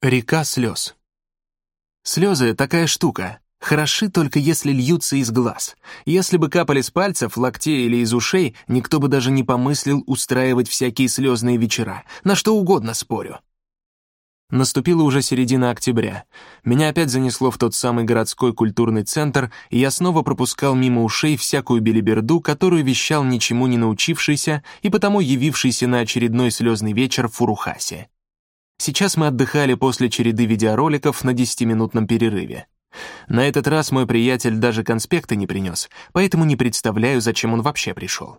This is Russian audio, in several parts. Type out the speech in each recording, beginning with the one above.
Река слез. Слезы — такая штука. Хороши только если льются из глаз. Если бы капали с пальцев, локтей или из ушей, никто бы даже не помыслил устраивать всякие слезные вечера. На что угодно спорю. Наступила уже середина октября. Меня опять занесло в тот самый городской культурный центр, и я снова пропускал мимо ушей всякую белиберду, которую вещал ничему не научившийся и потому явившийся на очередной слезный вечер в Фурухасе. Сейчас мы отдыхали после череды видеороликов на 10-минутном перерыве. На этот раз мой приятель даже конспекты не принес, поэтому не представляю, зачем он вообще пришел.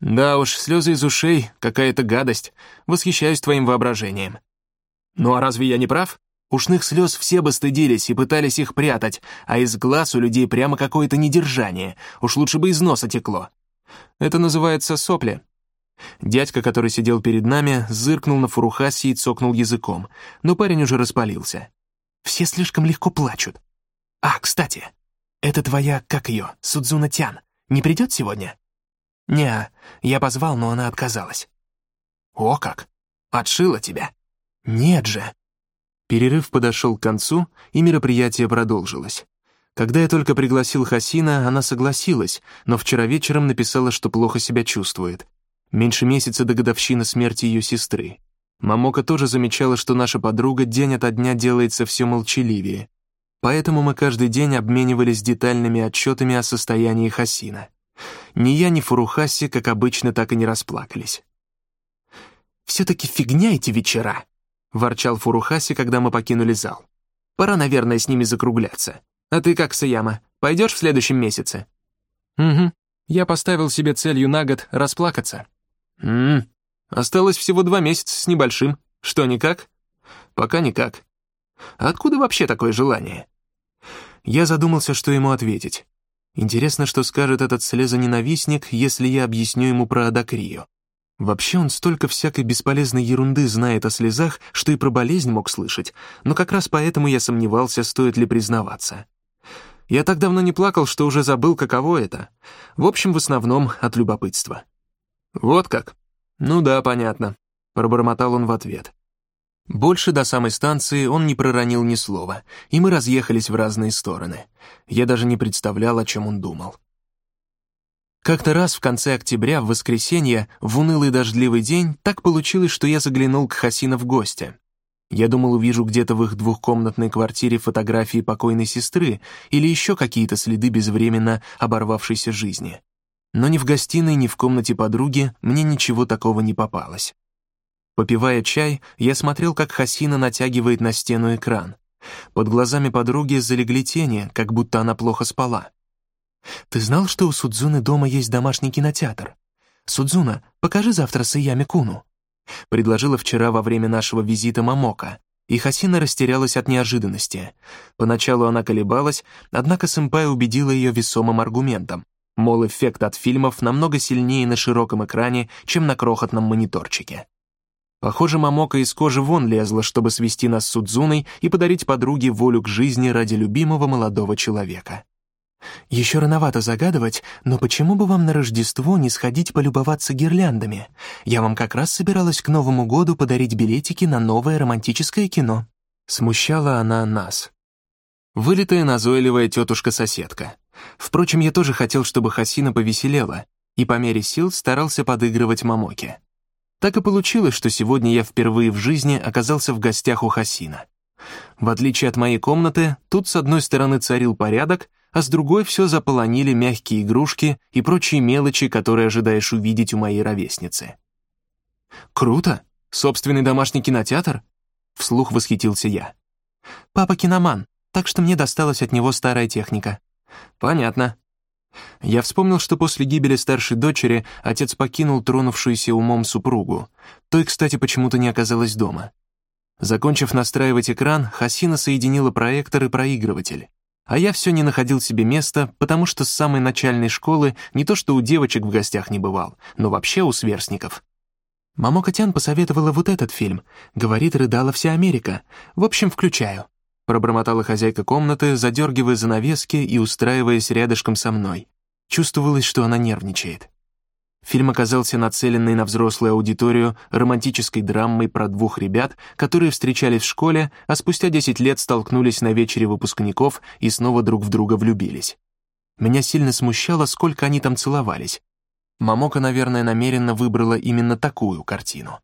Да уж, слезы из ушей — какая-то гадость. Восхищаюсь твоим воображением. Ну а разве я не прав? Ушных слез все бы стыдились и пытались их прятать, а из глаз у людей прямо какое-то недержание. Уж лучше бы из носа текло. Это называется сопли. Дядька, который сидел перед нами, зыркнул на Фурухаси и цокнул языком, но парень уже распалился. «Все слишком легко плачут. А, кстати, это твоя, как ее, Судзуна Тян, не придет сегодня?» «Не, я позвал, но она отказалась». «О как! Отшила тебя?» «Нет же!» Перерыв подошел к концу, и мероприятие продолжилось. Когда я только пригласил Хасина, она согласилась, но вчера вечером написала, что плохо себя чувствует. Меньше месяца до годовщины смерти ее сестры. Мамока тоже замечала, что наша подруга день ото дня делается все молчаливее. Поэтому мы каждый день обменивались детальными отчетами о состоянии Хасина. Ни я, ни Фурухаси, как обычно, так и не расплакались. «Все-таки фигня эти вечера», — ворчал Фурухаси, когда мы покинули зал. «Пора, наверное, с ними закругляться. А ты как, Саяма, пойдешь в следующем месяце?» «Угу. Я поставил себе целью на год расплакаться». «Ммм, осталось всего два месяца с небольшим. Что, никак?» «Пока никак. Откуда вообще такое желание?» Я задумался, что ему ответить. Интересно, что скажет этот слезоненавистник, если я объясню ему про Адакрию. Вообще он столько всякой бесполезной ерунды знает о слезах, что и про болезнь мог слышать, но как раз поэтому я сомневался, стоит ли признаваться. Я так давно не плакал, что уже забыл, каково это. В общем, в основном от любопытства. «Вот как? Ну да, понятно», — пробормотал он в ответ. Больше до самой станции он не проронил ни слова, и мы разъехались в разные стороны. Я даже не представлял, о чем он думал. Как-то раз в конце октября, в воскресенье, в унылый дождливый день, так получилось, что я заглянул к Хасина в гости. Я думал, увижу где-то в их двухкомнатной квартире фотографии покойной сестры или еще какие-то следы безвременно оборвавшейся жизни но ни в гостиной, ни в комнате подруги мне ничего такого не попалось. Попивая чай, я смотрел, как Хасина натягивает на стену экран. Под глазами подруги залегли тени, как будто она плохо спала. «Ты знал, что у Судзуны дома есть домашний кинотеатр? Судзуна, покажи завтра Саями Куну», — предложила вчера во время нашего визита Мамока, и Хасина растерялась от неожиданности. Поначалу она колебалась, однако сэмпай убедила ее весомым аргументом. Мол, эффект от фильмов намного сильнее на широком экране, чем на крохотном мониторчике. Похоже, Мамока из кожи вон лезла, чтобы свести нас с Судзуной и подарить подруге волю к жизни ради любимого молодого человека. «Еще рановато загадывать, но почему бы вам на Рождество не сходить полюбоваться гирляндами? Я вам как раз собиралась к Новому году подарить билетики на новое романтическое кино». Смущала она нас. Вылитая назойливая тетушка-соседка. Впрочем, я тоже хотел, чтобы Хасина повеселела, и по мере сил старался подыгрывать Мамоке. Так и получилось, что сегодня я впервые в жизни оказался в гостях у Хасина. В отличие от моей комнаты, тут с одной стороны царил порядок, а с другой все заполонили мягкие игрушки и прочие мелочи, которые ожидаешь увидеть у моей ровесницы. «Круто! Собственный домашний кинотеатр?» Вслух восхитился я. «Папа киноман, так что мне досталась от него старая техника», «Понятно». Я вспомнил, что после гибели старшей дочери отец покинул тронувшуюся умом супругу. Той, кстати, почему-то не оказалась дома. Закончив настраивать экран, Хасина соединила проектор и проигрыватель. А я все не находил себе места, потому что с самой начальной школы не то что у девочек в гостях не бывал, но вообще у сверстников. Мамо Котян посоветовала вот этот фильм. Говорит, рыдала вся Америка. В общем, включаю пробормотала хозяйка комнаты, задергивая занавески и устраиваясь рядышком со мной. Чувствовалось, что она нервничает. Фильм оказался нацеленный на взрослую аудиторию романтической драмой про двух ребят, которые встречались в школе, а спустя 10 лет столкнулись на вечере выпускников и снова друг в друга влюбились. Меня сильно смущало, сколько они там целовались. Мамока, наверное, намеренно выбрала именно такую картину.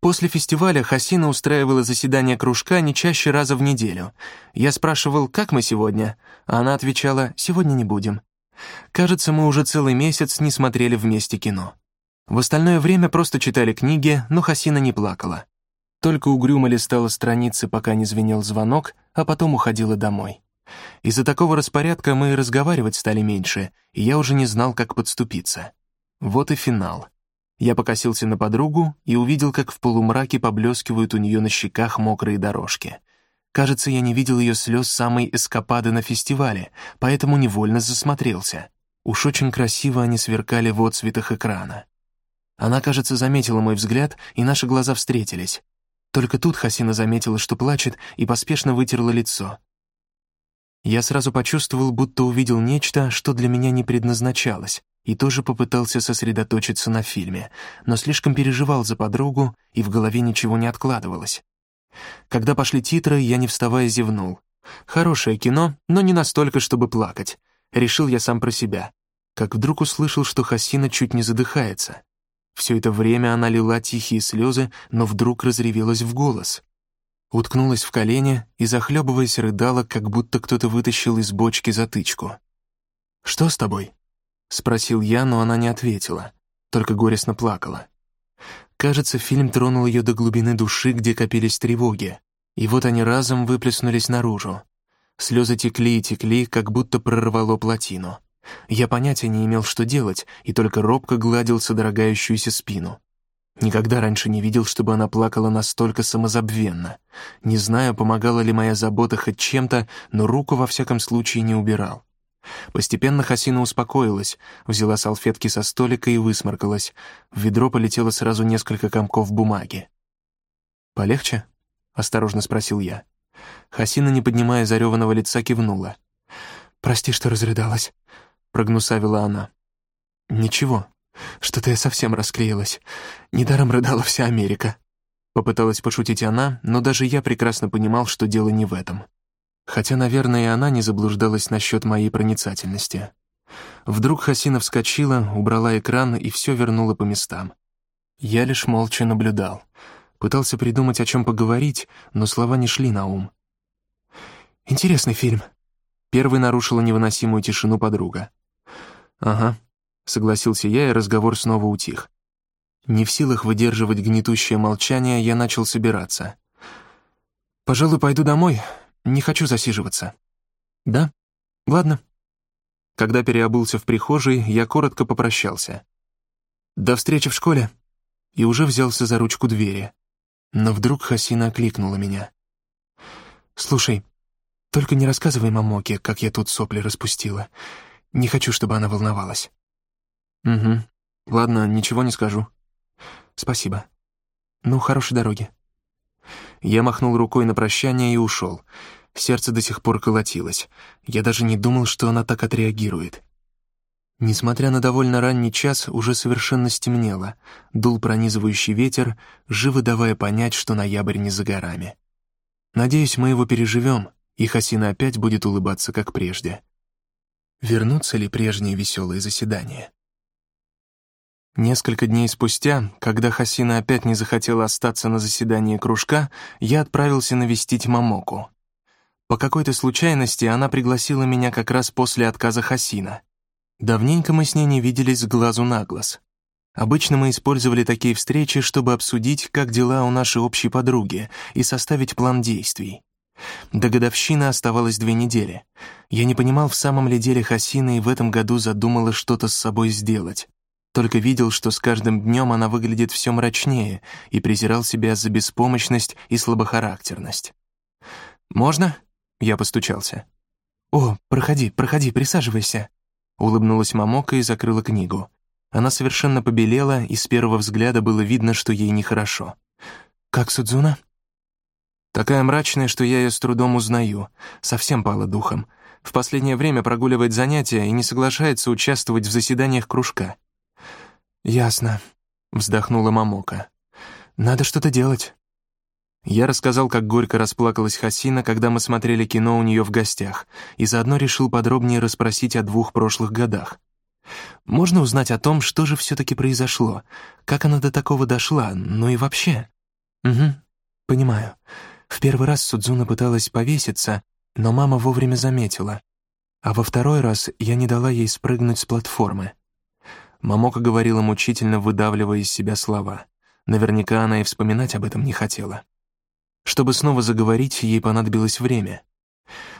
После фестиваля Хасина устраивала заседание кружка не чаще раза в неделю. Я спрашивал, как мы сегодня, а она отвечала, сегодня не будем. Кажется, мы уже целый месяц не смотрели вместе кино. В остальное время просто читали книги, но Хасина не плакала. Только угрюмо листала страницы, пока не звенел звонок, а потом уходила домой. Из-за такого распорядка мы и разговаривать стали меньше, и я уже не знал, как подступиться. Вот и финал. Я покосился на подругу и увидел, как в полумраке поблескивают у нее на щеках мокрые дорожки. Кажется, я не видел ее слез самой эскапады на фестивале, поэтому невольно засмотрелся. Уж очень красиво они сверкали в отцветах экрана. Она, кажется, заметила мой взгляд, и наши глаза встретились. Только тут Хасина заметила, что плачет, и поспешно вытерла лицо. Я сразу почувствовал, будто увидел нечто, что для меня не предназначалось и тоже попытался сосредоточиться на фильме, но слишком переживал за подругу, и в голове ничего не откладывалось. Когда пошли титры, я не вставая зевнул. Хорошее кино, но не настолько, чтобы плакать. Решил я сам про себя. Как вдруг услышал, что Хасина чуть не задыхается. Все это время она лила тихие слезы, но вдруг разревелась в голос. Уткнулась в колени и, захлебываясь, рыдала, как будто кто-то вытащил из бочки затычку. «Что с тобой?» Спросил я, но она не ответила, только горестно плакала. Кажется, фильм тронул ее до глубины души, где копились тревоги, и вот они разом выплеснулись наружу. Слезы текли и текли, как будто прорвало плотину. Я понятия не имел, что делать, и только робко гладил содрогающуюся спину. Никогда раньше не видел, чтобы она плакала настолько самозабвенно. Не знаю, помогала ли моя забота хоть чем-то, но руку во всяком случае не убирал. Постепенно Хасина успокоилась, взяла салфетки со столика и высморкалась. В ведро полетело сразу несколько комков бумаги. «Полегче?» — осторожно спросил я. Хасина, не поднимая зареванного лица, кивнула. «Прости, что разрыдалась», — прогнусавила она. «Ничего, что-то я совсем расклеилась. Недаром рыдала вся Америка». Попыталась пошутить она, но даже я прекрасно понимал, что дело не в этом. Хотя, наверное, и она не заблуждалась насчет моей проницательности. Вдруг Хасина вскочила, убрала экран и все вернула по местам. Я лишь молча наблюдал. Пытался придумать, о чем поговорить, но слова не шли на ум. «Интересный фильм». Первый нарушила невыносимую тишину подруга. «Ага», — согласился я, и разговор снова утих. Не в силах выдерживать гнетущее молчание, я начал собираться. «Пожалуй, пойду домой. Не хочу засиживаться». «Да? Ладно». Когда переобулся в прихожей, я коротко попрощался. «До встречи в школе». И уже взялся за ручку двери. Но вдруг Хасина окликнула меня. «Слушай, только не рассказывай мамоке, как я тут сопли распустила. Не хочу, чтобы она волновалась». «Угу. Ладно, ничего не скажу». «Спасибо. Ну, хорошей дороги». Я махнул рукой на прощание и ушел. Сердце до сих пор колотилось. Я даже не думал, что она так отреагирует. Несмотря на довольно ранний час, уже совершенно стемнело. Дул пронизывающий ветер, живо давая понять, что ноябрь не за горами. Надеюсь, мы его переживем, и Хасина опять будет улыбаться, как прежде. Вернутся ли прежние веселые заседания? Несколько дней спустя, когда Хасина опять не захотела остаться на заседании кружка, я отправился навестить Мамоку. По какой-то случайности она пригласила меня как раз после отказа Хасина. Давненько мы с ней не виделись с глазу на глаз. Обычно мы использовали такие встречи, чтобы обсудить, как дела у нашей общей подруги, и составить план действий. До годовщины оставалось две недели. Я не понимал, в самом ли деле Хасина и в этом году задумала что-то с собой сделать. Только видел, что с каждым днем она выглядит все мрачнее и презирал себя за беспомощность и слабохарактерность. «Можно?» — я постучался. «О, проходи, проходи, присаживайся», — улыбнулась Мамока и закрыла книгу. Она совершенно побелела, и с первого взгляда было видно, что ей нехорошо. «Как Судзуна?» Такая мрачная, что я ее с трудом узнаю. Совсем пала духом. В последнее время прогуливает занятия и не соглашается участвовать в заседаниях кружка. «Ясно», — вздохнула Мамока. «Надо что-то делать». Я рассказал, как горько расплакалась Хасина, когда мы смотрели кино у нее в гостях, и заодно решил подробнее расспросить о двух прошлых годах. Можно узнать о том, что же все-таки произошло, как она до такого дошла, ну и вообще. Угу, понимаю. В первый раз Судзуна пыталась повеситься, но мама вовремя заметила. А во второй раз я не дала ей спрыгнуть с платформы. Мамока говорила мучительно, выдавливая из себя слова. Наверняка она и вспоминать об этом не хотела. Чтобы снова заговорить, ей понадобилось время.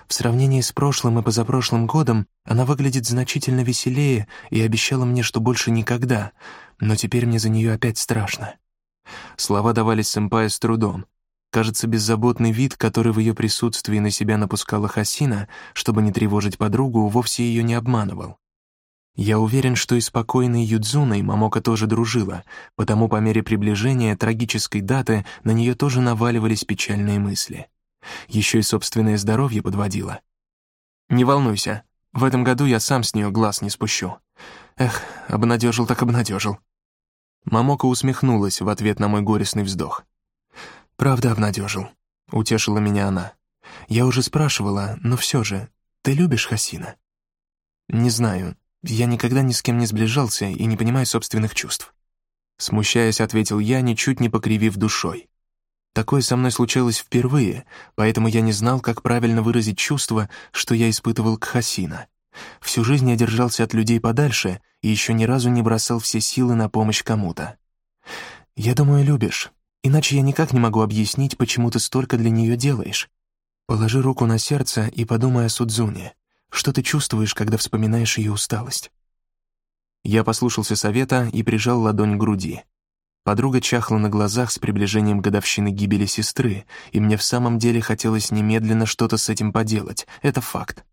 В сравнении с прошлым и позапрошлым годом она выглядит значительно веселее и обещала мне, что больше никогда, но теперь мне за нее опять страшно. Слова давались сэмпая с трудом. Кажется, беззаботный вид, который в ее присутствии на себя напускала Хасина, чтобы не тревожить подругу, вовсе ее не обманывал. Я уверен, что и спокойной Юдзуной Мамока тоже дружила, потому по мере приближения трагической даты на нее тоже наваливались печальные мысли. Еще и собственное здоровье подводило. «Не волнуйся, в этом году я сам с нее глаз не спущу. Эх, обнадежил так обнадежил». Мамока усмехнулась в ответ на мой горестный вздох. «Правда обнадежил», — утешила меня она. «Я уже спрашивала, но все же, ты любишь Хасина?» «Не знаю, я никогда ни с кем не сближался и не понимаю собственных чувств. Смущаясь, ответил я, ничуть не покривив душой. Такое со мной случалось впервые, поэтому я не знал, как правильно выразить чувство, что я испытывал к Хасина. Всю жизнь я держался от людей подальше и еще ни разу не бросал все силы на помощь кому-то. «Я думаю, любишь. Иначе я никак не могу объяснить, почему ты столько для нее делаешь. Положи руку на сердце и подумай о Судзуне. Что ты чувствуешь, когда вспоминаешь ее усталость?» Я послушался совета и прижал ладонь к груди. Подруга чахла на глазах с приближением годовщины гибели сестры, и мне в самом деле хотелось немедленно что-то с этим поделать, это факт.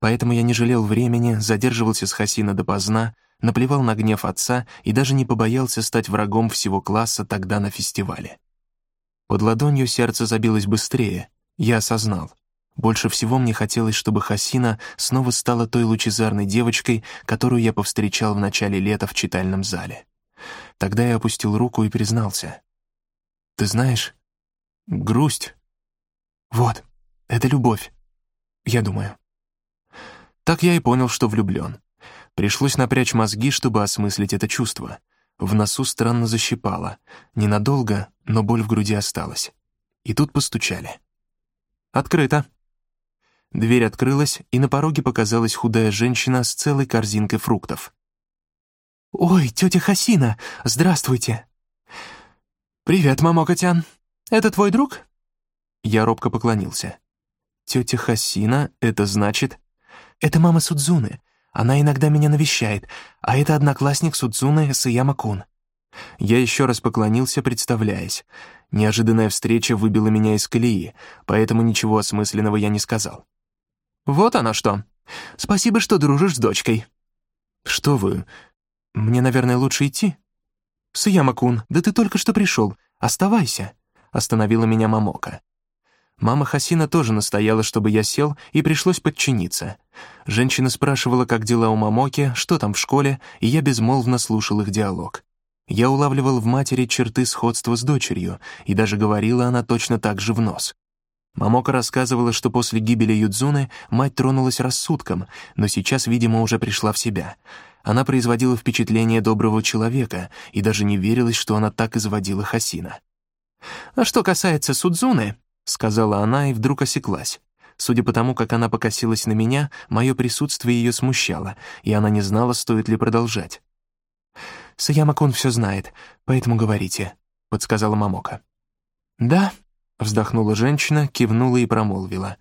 Поэтому я не жалел времени, задерживался с Хасина допоздна, наплевал на гнев отца и даже не побоялся стать врагом всего класса тогда на фестивале. Под ладонью сердце забилось быстрее, я осознал — больше всего мне хотелось, чтобы Хасина снова стала той лучезарной девочкой, которую я повстречал в начале лета в читальном зале. Тогда я опустил руку и признался. «Ты знаешь, грусть. Вот, это любовь, я думаю». Так я и понял, что влюблен. Пришлось напрячь мозги, чтобы осмыслить это чувство. В носу странно защипало. Ненадолго, но боль в груди осталась. И тут постучали. «Открыто», Дверь открылась, и на пороге показалась худая женщина с целой корзинкой фруктов. «Ой, тетя Хасина, здравствуйте!» «Привет, мамокотян. Это твой друг?» Я робко поклонился. «Тетя Хасина, это значит...» «Это мама Судзуны. Она иногда меня навещает, а это одноклассник Судзуны Саяма-кун». Я еще раз поклонился, представляясь. Неожиданная встреча выбила меня из колеи, поэтому ничего осмысленного я не сказал. «Вот она что. Спасибо, что дружишь с дочкой». «Что вы? Мне, наверное, лучше идти?» «Саяма-кун, да ты только что пришел. Оставайся», — остановила меня Мамока. Мама Хасина тоже настояла, чтобы я сел, и пришлось подчиниться. Женщина спрашивала, как дела у Мамоки, что там в школе, и я безмолвно слушал их диалог. Я улавливал в матери черты сходства с дочерью, и даже говорила она точно так же в нос. Мамока рассказывала, что после гибели Юдзуны мать тронулась рассудком, но сейчас, видимо, уже пришла в себя. Она производила впечатление доброго человека и даже не верилась, что она так изводила Хасина. «А что касается Судзуны», — сказала она и вдруг осеклась. Судя по тому, как она покосилась на меня, мое присутствие ее смущало, и она не знала, стоит ли продолжать. «Саяма-кун все знает, поэтому говорите», — подсказала Мамока. «Да», Вздохнула женщина, кивнула и промолвила.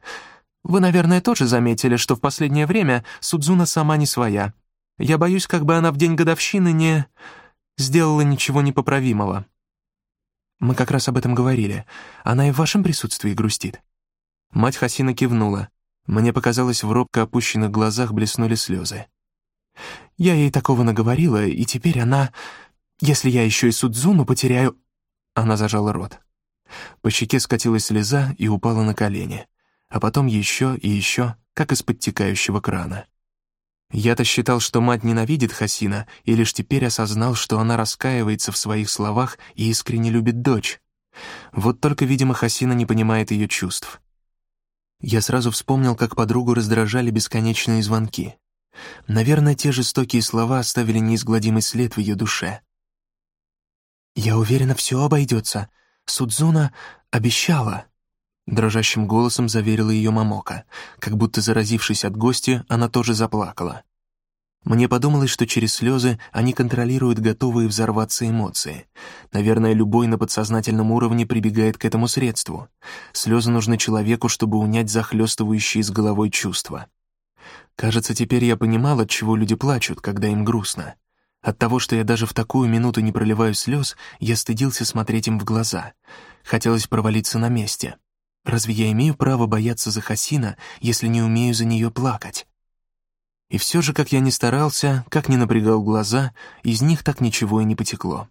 «Вы, наверное, тоже заметили, что в последнее время Судзуна сама не своя. Я боюсь, как бы она в день годовщины не... сделала ничего непоправимого». «Мы как раз об этом говорили. Она и в вашем присутствии грустит». Мать Хасина кивнула. Мне показалось, в робко опущенных глазах блеснули слезы. «Я ей такого наговорила, и теперь она... Если я еще и Судзуну потеряю...» Она зажала рот. По щеке скатилась слеза и упала на колени, а потом еще и еще, как из подтекающего крана. Я-то считал, что мать ненавидит Хасина, и лишь теперь осознал, что она раскаивается в своих словах и искренне любит дочь. Вот только, видимо, Хасина не понимает ее чувств. Я сразу вспомнил, как подругу раздражали бесконечные звонки. Наверное, те жестокие слова оставили неизгладимый след в ее душе. «Я уверена, все обойдется. Судзуна обещала», — дрожащим голосом заверила ее Мамока. Как будто заразившись от гостя, она тоже заплакала. Мне подумалось, что через слезы они контролируют готовые взорваться эмоции. Наверное, любой на подсознательном уровне прибегает к этому средству. Слезы нужны человеку, чтобы унять захлестывающие с головой чувства. Кажется, теперь я понимал, от чего люди плачут, когда им грустно. От того, что я даже в такую минуту не проливаю слез, я стыдился смотреть им в глаза. Хотелось провалиться на месте. Разве я имею право бояться за Хасина, если не умею за нее плакать? И все же, как я ни старался, как ни напрягал глаза, из них так ничего и не потекло.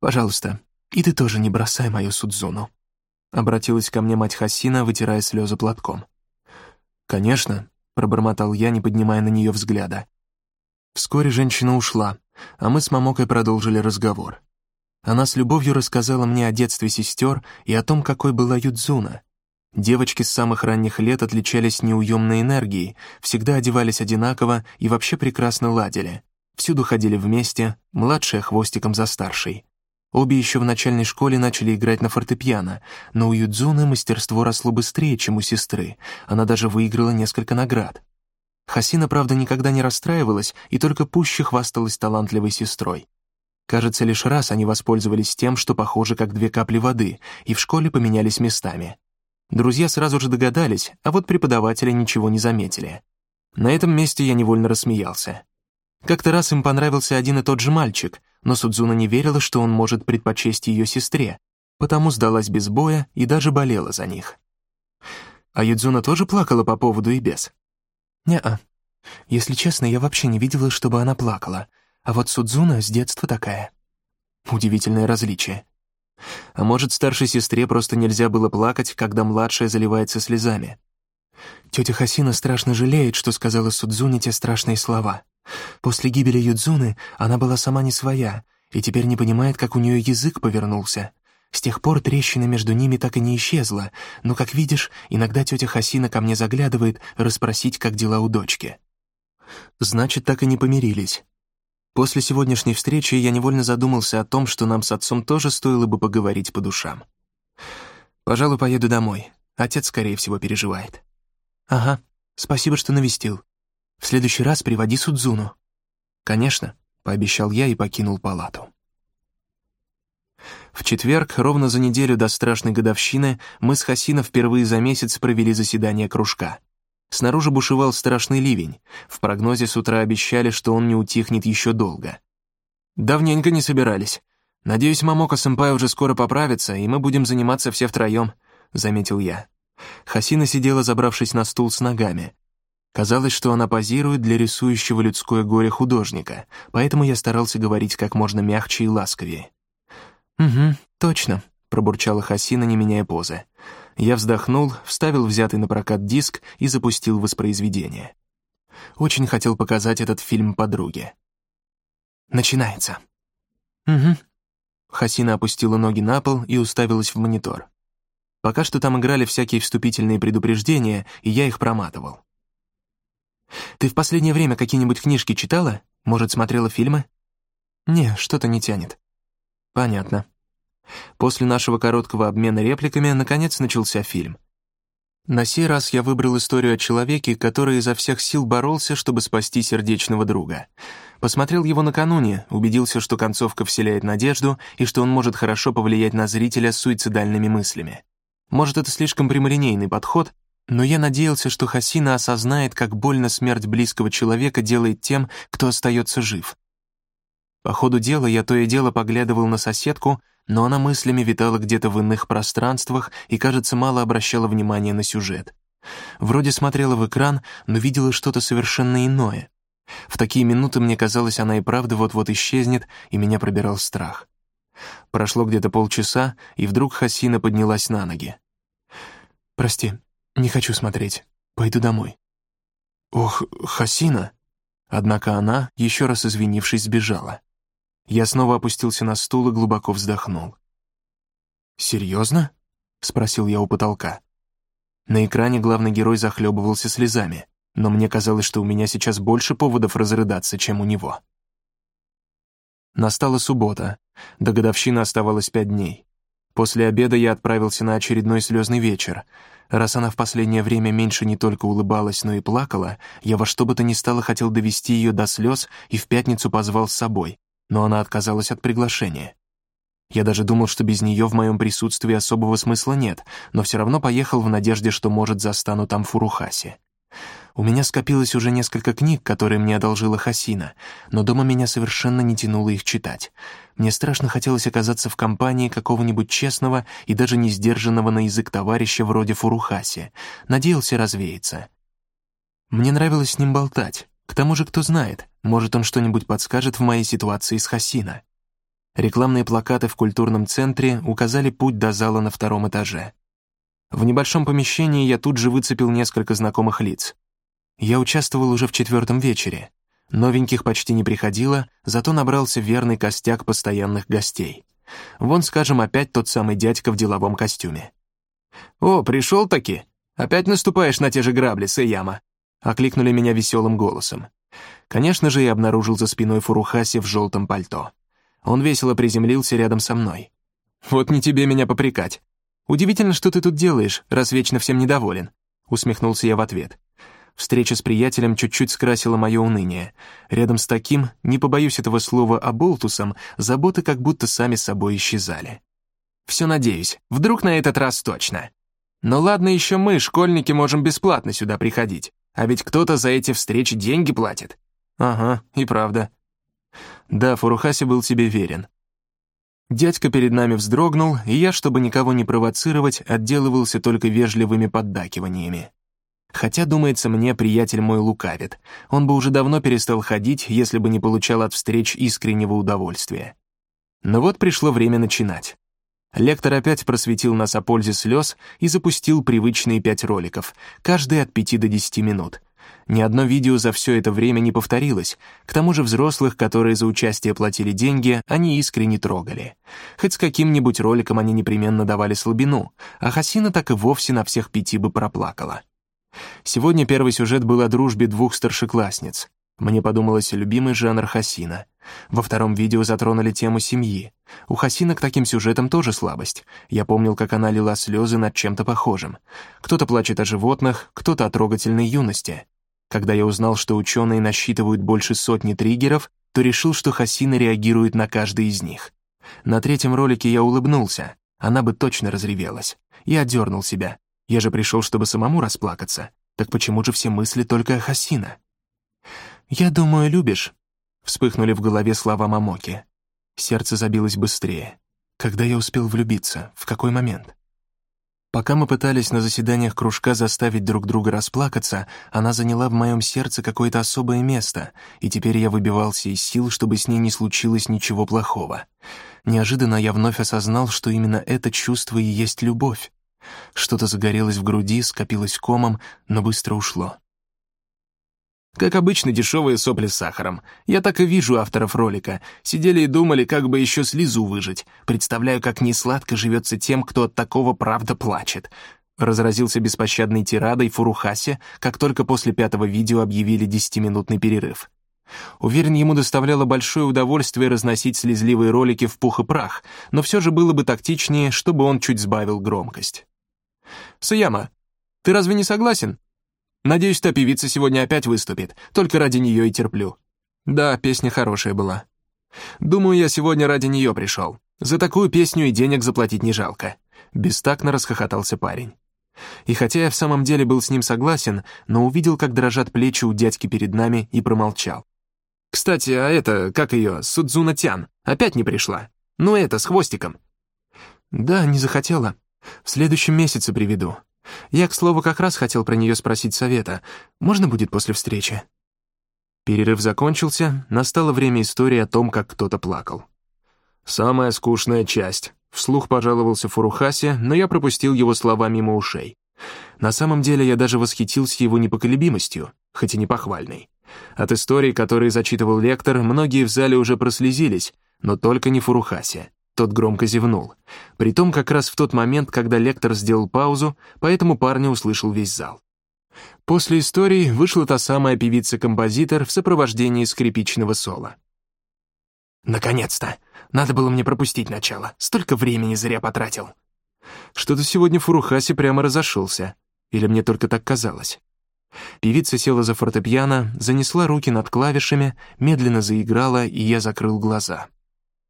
«Пожалуйста, и ты тоже не бросай мою Судзуну», — обратилась ко мне мать Хасина, вытирая слезы платком. «Конечно», — пробормотал я, не поднимая на нее взгляда. Вскоре женщина ушла, а мы с Мамокой продолжили разговор. Она с любовью рассказала мне о детстве сестер и о том, какой была Юдзуна, Девочки с самых ранних лет отличались неуемной энергией, всегда одевались одинаково и вообще прекрасно ладили. Всюду ходили вместе, младшая хвостиком за старшей. Обе еще в начальной школе начали играть на фортепиано, но у Юдзуны мастерство росло быстрее, чем у сестры, она даже выиграла несколько наград. Хасина, правда, никогда не расстраивалась и только пуще хвасталась талантливой сестрой. Кажется, лишь раз они воспользовались тем, что похожи как две капли воды, и в школе поменялись местами. Друзья сразу же догадались, а вот преподаватели ничего не заметили. На этом месте я невольно рассмеялся. Как-то раз им понравился один и тот же мальчик, но Судзуна не верила, что он может предпочесть ее сестре, потому сдалась без боя и даже болела за них. А Юдзуна тоже плакала по поводу и без? Не-а. Если честно, я вообще не видела, чтобы она плакала, а вот Судзуна с детства такая. Удивительное различие. А может, старшей сестре просто нельзя было плакать, когда младшая заливается слезами. Тетя Хасина страшно жалеет, что сказала Судзуне те страшные слова. После гибели Юдзуны она была сама не своя, и теперь не понимает, как у нее язык повернулся. С тех пор трещина между ними так и не исчезла, но, как видишь, иногда тетя Хасина ко мне заглядывает расспросить, как дела у дочки. Значит, так и не помирились. После сегодняшней встречи я невольно задумался о том, что нам с отцом тоже стоило бы поговорить по душам. Пожалуй, поеду домой. Отец, скорее всего, переживает. Ага, спасибо, что навестил. В следующий раз приводи Судзуну. Конечно, пообещал я и покинул палату. В четверг, ровно за неделю до страшной годовщины, мы с Хасино впервые за месяц провели заседание кружка — Снаружи бушевал страшный ливень. В прогнозе с утра обещали, что он не утихнет еще долго. «Давненько не собирались. Надеюсь, Мамока-сэмпай уже скоро поправится, и мы будем заниматься все втроем», — заметил я. Хасина сидела, забравшись на стул с ногами. Казалось, что она позирует для рисующего людское горе художника, поэтому я старался говорить как можно мягче и ласковее. «Угу, точно», — пробурчала Хасина, не меняя позы. Я вздохнул, вставил взятый на прокат диск и запустил воспроизведение. Очень хотел показать этот фильм подруге. Начинается. Угу. Хасина опустила ноги на пол и уставилась в монитор. Пока что там играли всякие вступительные предупреждения, и я их проматывал. «Ты в последнее время какие-нибудь книжки читала? Может, смотрела фильмы?» «Не, что-то не тянет». «Понятно. После нашего короткого обмена репликами наконец начался фильм. На сей раз я выбрал историю о человеке, который изо всех сил боролся, чтобы спасти сердечного друга. Посмотрел его накануне, убедился, что концовка вселяет надежду и что он может хорошо повлиять на зрителя с суицидальными мыслями. Может, это слишком прямолинейный подход, но я надеялся, что Хасина осознает, как больно смерть близкого человека делает тем, кто остается жив. По ходу дела я то и дело поглядывал на соседку, но она мыслями витала где-то в иных пространствах и, кажется, мало обращала внимания на сюжет. Вроде смотрела в экран, но видела что-то совершенно иное. В такие минуты мне казалось, она и правда вот-вот исчезнет, и меня пробирал страх. Прошло где-то полчаса, и вдруг Хасина поднялась на ноги. «Прости, не хочу смотреть. Пойду домой». «Ох, Хасина!» Однако она, еще раз извинившись, сбежала. Я снова опустился на стул и глубоко вздохнул. «Серьезно?» — спросил я у потолка. На экране главный герой захлебывался слезами, но мне казалось, что у меня сейчас больше поводов разрыдаться, чем у него. Настала суббота. До годовщины оставалось пять дней. После обеда я отправился на очередной слезный вечер. Раз она в последнее время меньше не только улыбалась, но и плакала, я во что бы то ни стало хотел довести ее до слез и в пятницу позвал с собой, но она отказалась от приглашения. Я даже думал, что без нее в моем присутствии особого смысла нет, но все равно поехал в надежде, что, может, застану там Фурухаси. У меня скопилось уже несколько книг, которые мне одолжила Хасина, но дома меня совершенно не тянуло их читать. Мне страшно хотелось оказаться в компании какого-нибудь честного и даже не сдержанного на язык товарища вроде Фурухаси. Надеялся развеяться. Мне нравилось с ним болтать. К тому же, кто знает, может, он что-нибудь подскажет в моей ситуации с Хасина. Рекламные плакаты в культурном центре указали путь до зала на втором этаже. В небольшом помещении я тут же выцепил несколько знакомых лиц. Я участвовал уже в четвертом вечере. Новеньких почти не приходило, зато набрался верный костяк постоянных гостей. Вон, скажем, опять тот самый дядька в деловом костюме. «О, пришел таки? Опять наступаешь на те же грабли, Сэяма?» Окликнули меня веселым голосом. Конечно же, я обнаружил за спиной Фурухаси в желтом пальто. Он весело приземлился рядом со мной. «Вот не тебе меня попрекать. Удивительно, что ты тут делаешь, раз вечно всем недоволен», усмехнулся я в ответ. Встреча с приятелем чуть-чуть скрасила мое уныние. Рядом с таким, не побоюсь этого слова, оболтусом, заботы как будто сами собой исчезали. Все надеюсь, вдруг на этот раз точно. Но ладно еще мы, школьники, можем бесплатно сюда приходить. А ведь кто-то за эти встречи деньги платит. Ага, и правда. Да, Фурухаси был себе верен. Дядька перед нами вздрогнул, и я, чтобы никого не провоцировать, отделывался только вежливыми поддакиваниями. Хотя, думается мне, приятель мой лукавит. Он бы уже давно перестал ходить, если бы не получал от встреч искреннего удовольствия. Но вот пришло время начинать. Лектор опять просветил нас о пользе слез и запустил привычные пять роликов, каждый от пяти до десяти минут. Ни одно видео за все это время не повторилось, к тому же взрослых, которые за участие платили деньги, они искренне трогали. Хоть с каким-нибудь роликом они непременно давали слабину, а Хасина так и вовсе на всех пяти бы проплакала. Сегодня первый сюжет был о дружбе двух старшеклассниц. Мне подумалось любимый жанр Хасина. Во втором видео затронули тему семьи. У Хасина к таким сюжетам тоже слабость. Я помнил, как она лила слезы над чем-то похожим. Кто-то плачет о животных, кто-то о трогательной юности. Когда я узнал, что ученые насчитывают больше сотни триггеров, то решил, что Хасина реагирует на каждый из них. На третьем ролике я улыбнулся. Она бы точно разревелась. Я отдернул себя. Я же пришел, чтобы самому расплакаться. Так почему же все мысли только о Хасина? «Я думаю, любишь», — вспыхнули в голове слова Мамоки. Сердце забилось быстрее. Когда я успел влюбиться? В какой момент? Пока мы пытались на заседаниях кружка заставить друг друга расплакаться, она заняла в моем сердце какое-то особое место, и теперь я выбивался из сил, чтобы с ней не случилось ничего плохого. Неожиданно я вновь осознал, что именно это чувство и есть любовь. Что-то загорелось в груди, скопилось комом, но быстро ушло. Как обычно, дешевые сопли с сахаром. Я так и вижу авторов ролика. Сидели и думали, как бы еще слезу выжить. Представляю, как несладко живется тем, кто от такого правда плачет. Разразился беспощадной тирадой Фурухаси, как только после пятого видео объявили десятиминутный перерыв. Уверен, ему доставляло большое удовольствие разносить слезливые ролики в пух и прах, но все же было бы тактичнее, чтобы он чуть сбавил громкость. «Саяма, ты разве не согласен? Надеюсь, та певица сегодня опять выступит, только ради нее и терплю». Да, песня хорошая была. Думаю, я сегодня ради нее пришел. За такую песню и денег заплатить не жалко. Бестактно расхохотался парень. И хотя я в самом деле был с ним согласен, но увидел, как дрожат плечи у дядьки перед нами и промолчал. «Кстати, а это, как ее, Судзуна Тян, опять не пришла? Ну это, с хвостиком». «Да, не захотела. В следующем месяце приведу. Я, к слову, как раз хотел про нее спросить совета. Можно будет после встречи?» Перерыв закончился, настало время истории о том, как кто-то плакал. «Самая скучная часть», — вслух пожаловался Фурухаси, но я пропустил его слова мимо ушей. На самом деле я даже восхитился его непоколебимостью, хоть и не похвальной. От истории, которые зачитывал лектор, многие в зале уже прослезились, но только не Фурухаси. Тот громко зевнул. Притом как раз в тот момент, когда лектор сделал паузу, поэтому парня услышал весь зал. После истории вышла та самая певица-композитор в сопровождении скрипичного соло. «Наконец-то! Надо было мне пропустить начало. Столько времени зря потратил». Что-то сегодня Фурухаси прямо разошелся. Или мне только так казалось. Певица села за фортепиано, занесла руки над клавишами, медленно заиграла, и я закрыл глаза.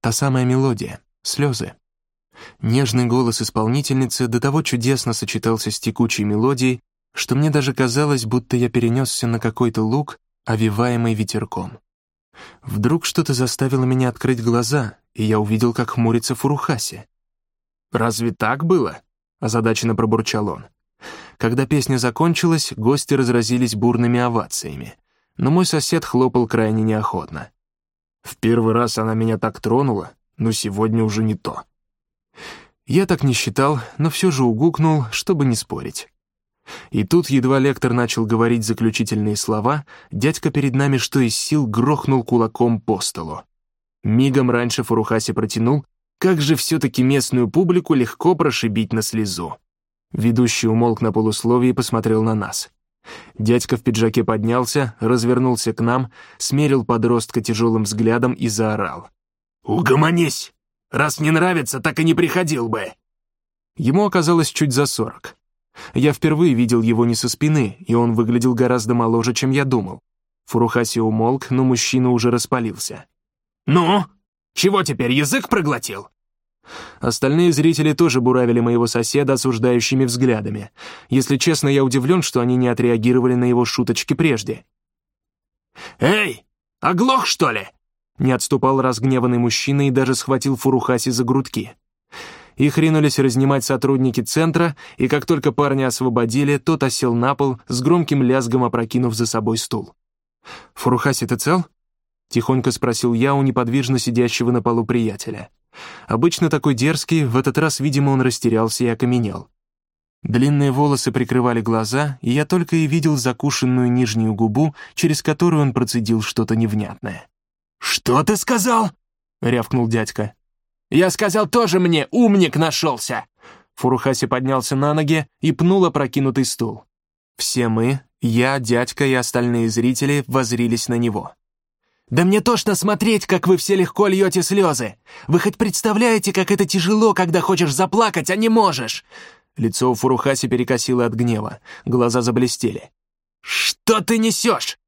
Та самая мелодия, слезы. Нежный голос исполнительницы до того чудесно сочетался с текучей мелодией, что мне даже казалось, будто я перенесся на какой-то луг, овиваемый ветерком. Вдруг что-то заставило меня открыть глаза, и я увидел, как хмурится Фурухаси. «Разве так было?» — озадаченно пробурчал он. Когда песня закончилась, гости разразились бурными овациями, но мой сосед хлопал крайне неохотно. «В первый раз она меня так тронула, но сегодня уже не то». Я так не считал, но все же угукнул, чтобы не спорить. И тут, едва лектор начал говорить заключительные слова, дядька перед нами что из сил грохнул кулаком по столу. Мигом раньше Фурухаси протянул, как же все-таки местную публику легко прошибить на слезу. Ведущий умолк на полусловие и посмотрел на нас. Дядька в пиджаке поднялся, развернулся к нам, смерил подростка тяжелым взглядом и заорал. «Угомонись! Раз не нравится, так и не приходил бы!» Ему оказалось чуть за сорок. Я впервые видел его не со спины, и он выглядел гораздо моложе, чем я думал. Фурухаси умолк, но мужчина уже распалился. «Ну? Чего теперь, язык проглотил?» Остальные зрители тоже буравили моего соседа осуждающими взглядами. Если честно, я удивлен, что они не отреагировали на его шуточки прежде. «Эй, оглох, что ли?» Не отступал разгневанный мужчина и даже схватил Фурухаси за грудки. Их ринулись разнимать сотрудники центра, и как только парня освободили, тот осел на пол, с громким лязгом опрокинув за собой стул. «Фурухаси, ты цел?» — тихонько спросил я у неподвижно сидящего на полу приятеля. Обычно такой дерзкий, в этот раз, видимо, он растерялся и окаменел. Длинные волосы прикрывали глаза, и я только и видел закушенную нижнюю губу, через которую он процедил что-то невнятное. «Что ты сказал?» — рявкнул дядька. «Я сказал, тоже мне умник нашелся!» Фурухаси поднялся на ноги и пнул опрокинутый стул. Все мы, я, дядька и остальные зрители, возрились на него. «Да мне тошно смотреть, как вы все легко льете слезы. Вы хоть представляете, как это тяжело, когда хочешь заплакать, а не можешь?» Лицо у Фурухаси перекосило от гнева, глаза заблестели. «Что ты несешь?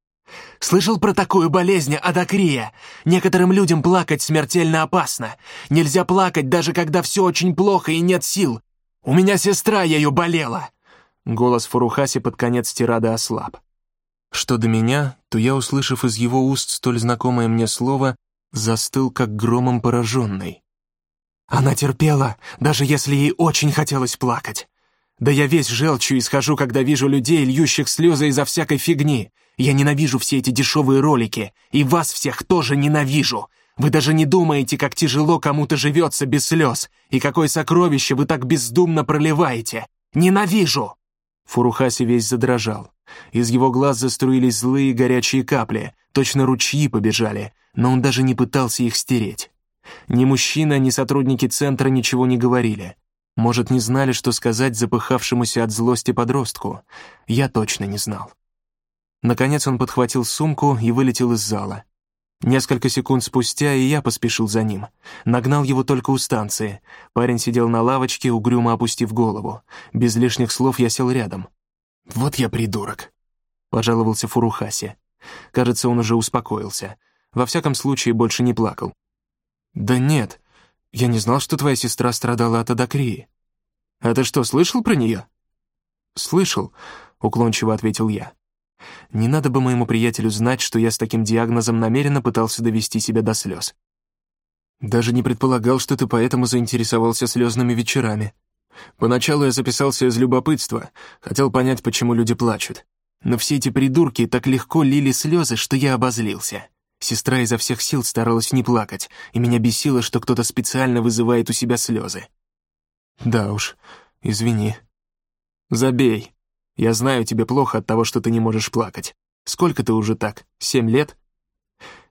Слышал про такую болезнь адакрия? Некоторым людям плакать смертельно опасно. Нельзя плакать, даже когда все очень плохо и нет сил. У меня сестра ею болела!» Голос Фурухаси под конец тирады ослаб. Что до меня, то я, услышав из его уст столь знакомое мне слово, застыл как громом пораженный. Она терпела, даже если ей очень хотелось плакать. Да я весь желчью исхожу, когда вижу людей, льющих слезы из-за всякой фигни. Я ненавижу все эти дешевые ролики, и вас всех тоже ненавижу. Вы даже не думаете, как тяжело кому-то живется без слез, и какое сокровище вы так бездумно проливаете. Ненавижу!» Фурухаси весь задрожал. Из его глаз заструились злые горячие капли, точно ручьи побежали, но он даже не пытался их стереть. Ни мужчина, ни сотрудники центра ничего не говорили. Может, не знали, что сказать запыхавшемуся от злости подростку. Я точно не знал. Наконец он подхватил сумку и вылетел из зала. Несколько секунд спустя и я поспешил за ним. Нагнал его только у станции. Парень сидел на лавочке, угрюмо опустив голову. Без лишних слов я сел рядом. «Вот я придурок», — пожаловался Фурухаси. Кажется, он уже успокоился. Во всяком случае, больше не плакал. «Да нет, я не знал, что твоя сестра страдала от адакрии. А ты что, слышал про нее?» «Слышал», — уклончиво ответил я. Не надо бы моему приятелю знать, что я с таким диагнозом намеренно пытался довести себя до слез. Даже не предполагал, что ты поэтому заинтересовался слезными вечерами. Поначалу я записался из любопытства, хотел понять, почему люди плачут. Но все эти придурки так легко лили слезы, что я обозлился. Сестра изо всех сил старалась не плакать, и меня бесило, что кто-то специально вызывает у себя слезы. Да уж, извини. Забей. Я знаю, тебе плохо от того, что ты не можешь плакать. Сколько ты уже так? Семь лет?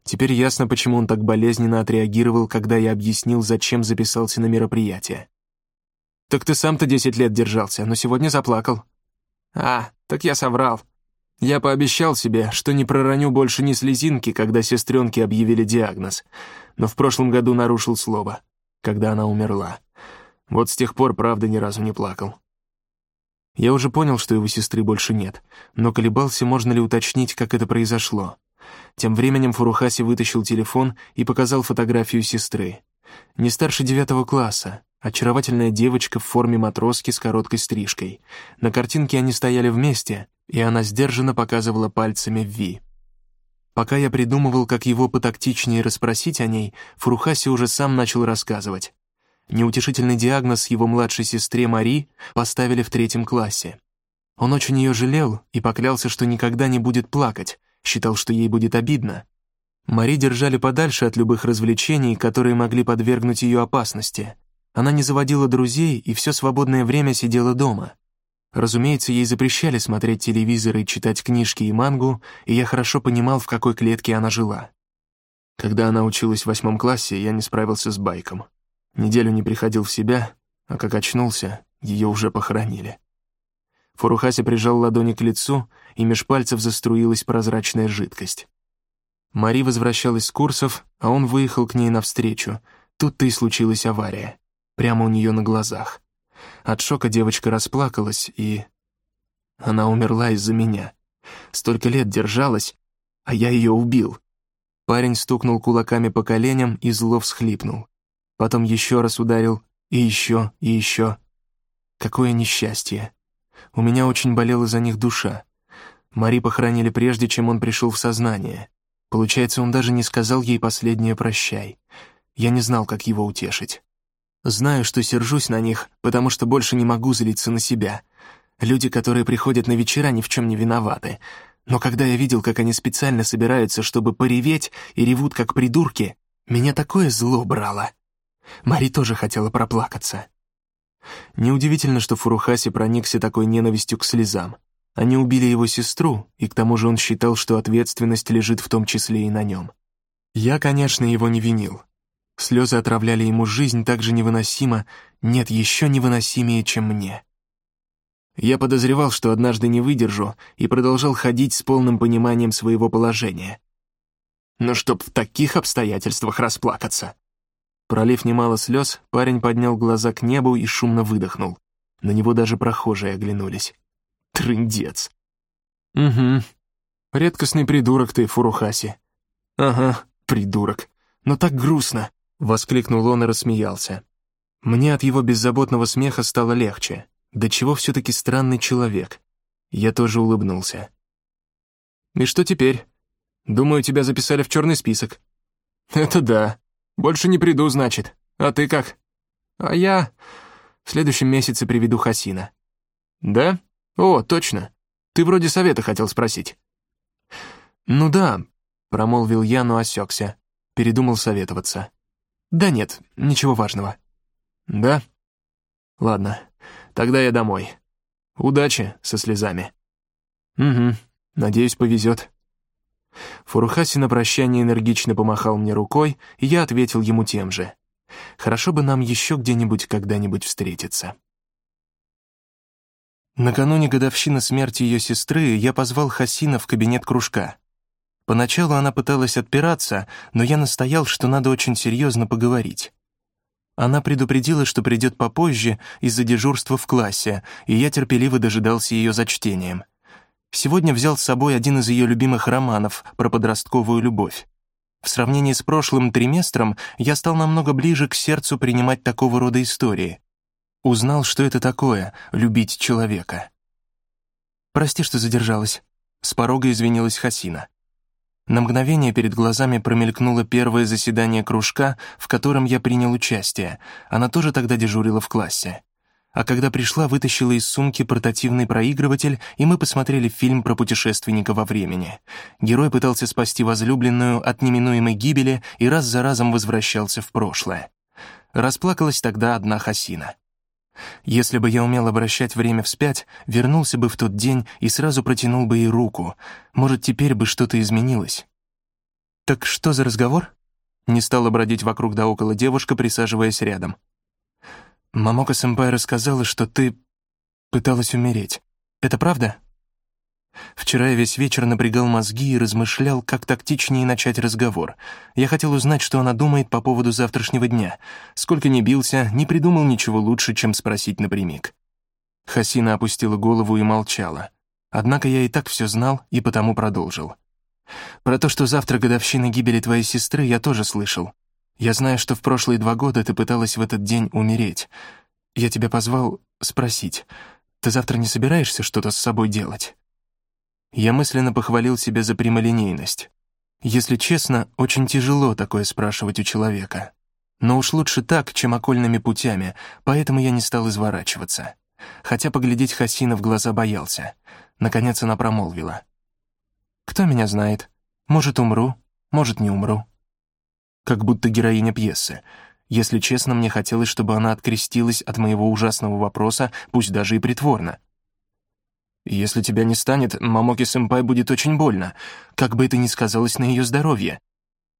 Теперь ясно, почему он так болезненно отреагировал, когда я объяснил, зачем записался на мероприятие. Так ты сам-то десять лет держался, но сегодня заплакал. А, так я соврал. Я пообещал себе, что не пророню больше ни слезинки, когда сестренки объявили диагноз, но в прошлом году нарушил слово, когда она умерла. Вот с тех пор, правда, ни разу не плакал. Я уже понял, что его сестры больше нет, но колебался, можно ли уточнить, как это произошло. Тем временем Фурухаси вытащил телефон и показал фотографию сестры. Не старше девятого класса, очаровательная девочка в форме матроски с короткой стрижкой. На картинке они стояли вместе, и она сдержанно показывала пальцами Ви. Пока я придумывал, как его потактичнее расспросить о ней, Фурухаси уже сам начал рассказывать. Неутешительный диагноз его младшей сестре Мари поставили в третьем классе. Он очень ее жалел и поклялся, что никогда не будет плакать, считал, что ей будет обидно. Мари держали подальше от любых развлечений, которые могли подвергнуть ее опасности. Она не заводила друзей и все свободное время сидела дома. Разумеется, ей запрещали смотреть телевизор и читать книжки и мангу, и я хорошо понимал, в какой клетке она жила. Когда она училась в восьмом классе, я не справился с байком. Неделю не приходил в себя, а как очнулся, ее уже похоронили. Фурухаси прижал ладони к лицу, и меж пальцев заструилась прозрачная жидкость. Мари возвращалась с курсов, а он выехал к ней навстречу. Тут-то и случилась авария. Прямо у нее на глазах. От шока девочка расплакалась, и... Она умерла из-за меня. Столько лет держалась, а я ее убил. Парень стукнул кулаками по коленям и зло всхлипнул потом еще раз ударил, и еще, и еще. Какое несчастье. У меня очень болела за них душа. Мари похоронили прежде, чем он пришел в сознание. Получается, он даже не сказал ей последнее «прощай». Я не знал, как его утешить. Знаю, что сержусь на них, потому что больше не могу злиться на себя. Люди, которые приходят на вечера, ни в чем не виноваты. Но когда я видел, как они специально собираются, чтобы пореветь, и ревут как придурки, меня такое зло брало. Мари тоже хотела проплакаться. Неудивительно, что Фурухаси проникся такой ненавистью к слезам. Они убили его сестру, и к тому же он считал, что ответственность лежит в том числе и на нем. Я, конечно, его не винил. Слезы отравляли ему жизнь так же невыносимо, нет, еще невыносимее, чем мне. Я подозревал, что однажды не выдержу, и продолжал ходить с полным пониманием своего положения. Но чтоб в таких обстоятельствах расплакаться. Пролив немало слез, парень поднял глаза к небу и шумно выдохнул. На него даже прохожие оглянулись. Трындец. «Угу. Редкостный придурок ты, Фурухаси». «Ага, придурок. Но так грустно», — воскликнул он и рассмеялся. Мне от его беззаботного смеха стало легче. Да чего все-таки странный человек. Я тоже улыбнулся. «И что теперь? Думаю, тебя записали в черный список». «Это да», больше не приду, значит. А ты как? А я в следующем месяце приведу Хасина. Да? О, точно. Ты вроде совета хотел спросить. Ну да, промолвил я, но осекся. Передумал советоваться. Да нет, ничего важного. Да? Ладно, тогда я домой. Удачи со слезами. Угу, надеюсь, повезет. Фурухаси на прощание энергично помахал мне рукой, и я ответил ему тем же. Хорошо бы нам еще где-нибудь когда-нибудь встретиться. Накануне годовщины смерти ее сестры я позвал Хасина в кабинет кружка. Поначалу она пыталась отпираться, но я настоял, что надо очень серьезно поговорить. Она предупредила, что придет попозже из-за дежурства в классе, и я терпеливо дожидался ее за чтением. Сегодня взял с собой один из ее любимых романов про подростковую любовь. В сравнении с прошлым триместром я стал намного ближе к сердцу принимать такого рода истории. Узнал, что это такое — любить человека. «Прости, что задержалась», — с порога извинилась Хасина. На мгновение перед глазами промелькнуло первое заседание кружка, в котором я принял участие. Она тоже тогда дежурила в классе а когда пришла, вытащила из сумки портативный проигрыватель, и мы посмотрели фильм про путешественника во времени. Герой пытался спасти возлюбленную от неминуемой гибели и раз за разом возвращался в прошлое. Расплакалась тогда одна Хасина. Если бы я умел обращать время вспять, вернулся бы в тот день и сразу протянул бы ей руку. Может, теперь бы что-то изменилось. «Так что за разговор?» Не стала бродить вокруг да около девушка, присаживаясь рядом. «Мамока-сэмпай рассказала, что ты пыталась умереть. Это правда?» Вчера я весь вечер напрягал мозги и размышлял, как тактичнее начать разговор. Я хотел узнать, что она думает по поводу завтрашнего дня. Сколько ни бился, не придумал ничего лучше, чем спросить напрямик. Хасина опустила голову и молчала. Однако я и так все знал и потому продолжил. «Про то, что завтра годовщина гибели твоей сестры, я тоже слышал. Я знаю, что в прошлые два года ты пыталась в этот день умереть. Я тебя позвал спросить, ты завтра не собираешься что-то с собой делать?» Я мысленно похвалил себя за прямолинейность. Если честно, очень тяжело такое спрашивать у человека. Но уж лучше так, чем окольными путями, поэтому я не стал изворачиваться. Хотя поглядеть Хасина в глаза боялся. Наконец она промолвила. «Кто меня знает? Может, умру, может, не умру». Как будто героиня пьесы. Если честно, мне хотелось, чтобы она открестилась от моего ужасного вопроса, пусть даже и притворно. Если тебя не станет, Мамоки-сэмпай будет очень больно, как бы это ни сказалось на ее здоровье.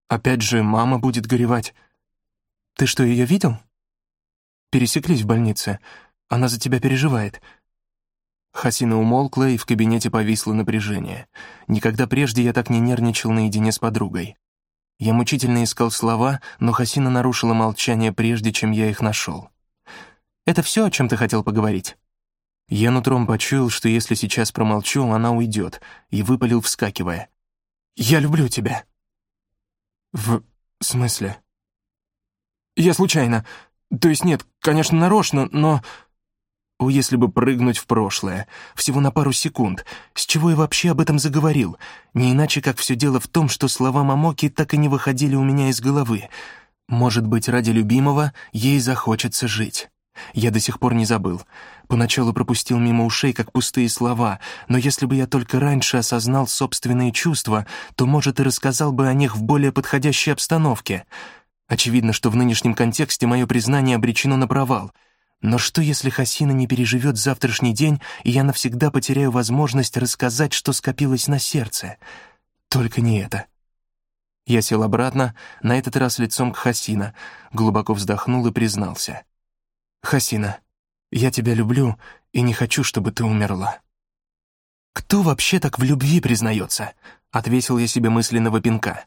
Опять же, мама будет горевать. Ты что, ее видел? Пересеклись в больнице. Она за тебя переживает. Хасина умолкла, и в кабинете повисло напряжение. Никогда прежде я так не нервничал наедине с подругой. Я мучительно искал слова, но Хасина нарушила молчание, прежде чем я их нашел. «Это все, о чем ты хотел поговорить?» Я нутром почуял, что если сейчас промолчу, она уйдет, и выпалил, вскакивая. «Я люблю тебя». «В смысле?» «Я случайно. То есть нет, конечно, нарочно, но...» О, если бы прыгнуть в прошлое, всего на пару секунд. С чего я вообще об этом заговорил? Не иначе, как все дело в том, что слова Мамоки так и не выходили у меня из головы. Может быть, ради любимого ей захочется жить. Я до сих пор не забыл. Поначалу пропустил мимо ушей, как пустые слова, но если бы я только раньше осознал собственные чувства, то, может, и рассказал бы о них в более подходящей обстановке. Очевидно, что в нынешнем контексте мое признание обречено на провал. Но что, если Хасина не переживет завтрашний день, и я навсегда потеряю возможность рассказать, что скопилось на сердце? Только не это. Я сел обратно, на этот раз лицом к Хасина, глубоко вздохнул и признался — «Хасина, я тебя люблю и не хочу, чтобы ты умерла». «Кто вообще так в любви признается?» — ответил я себе мысленного пинка.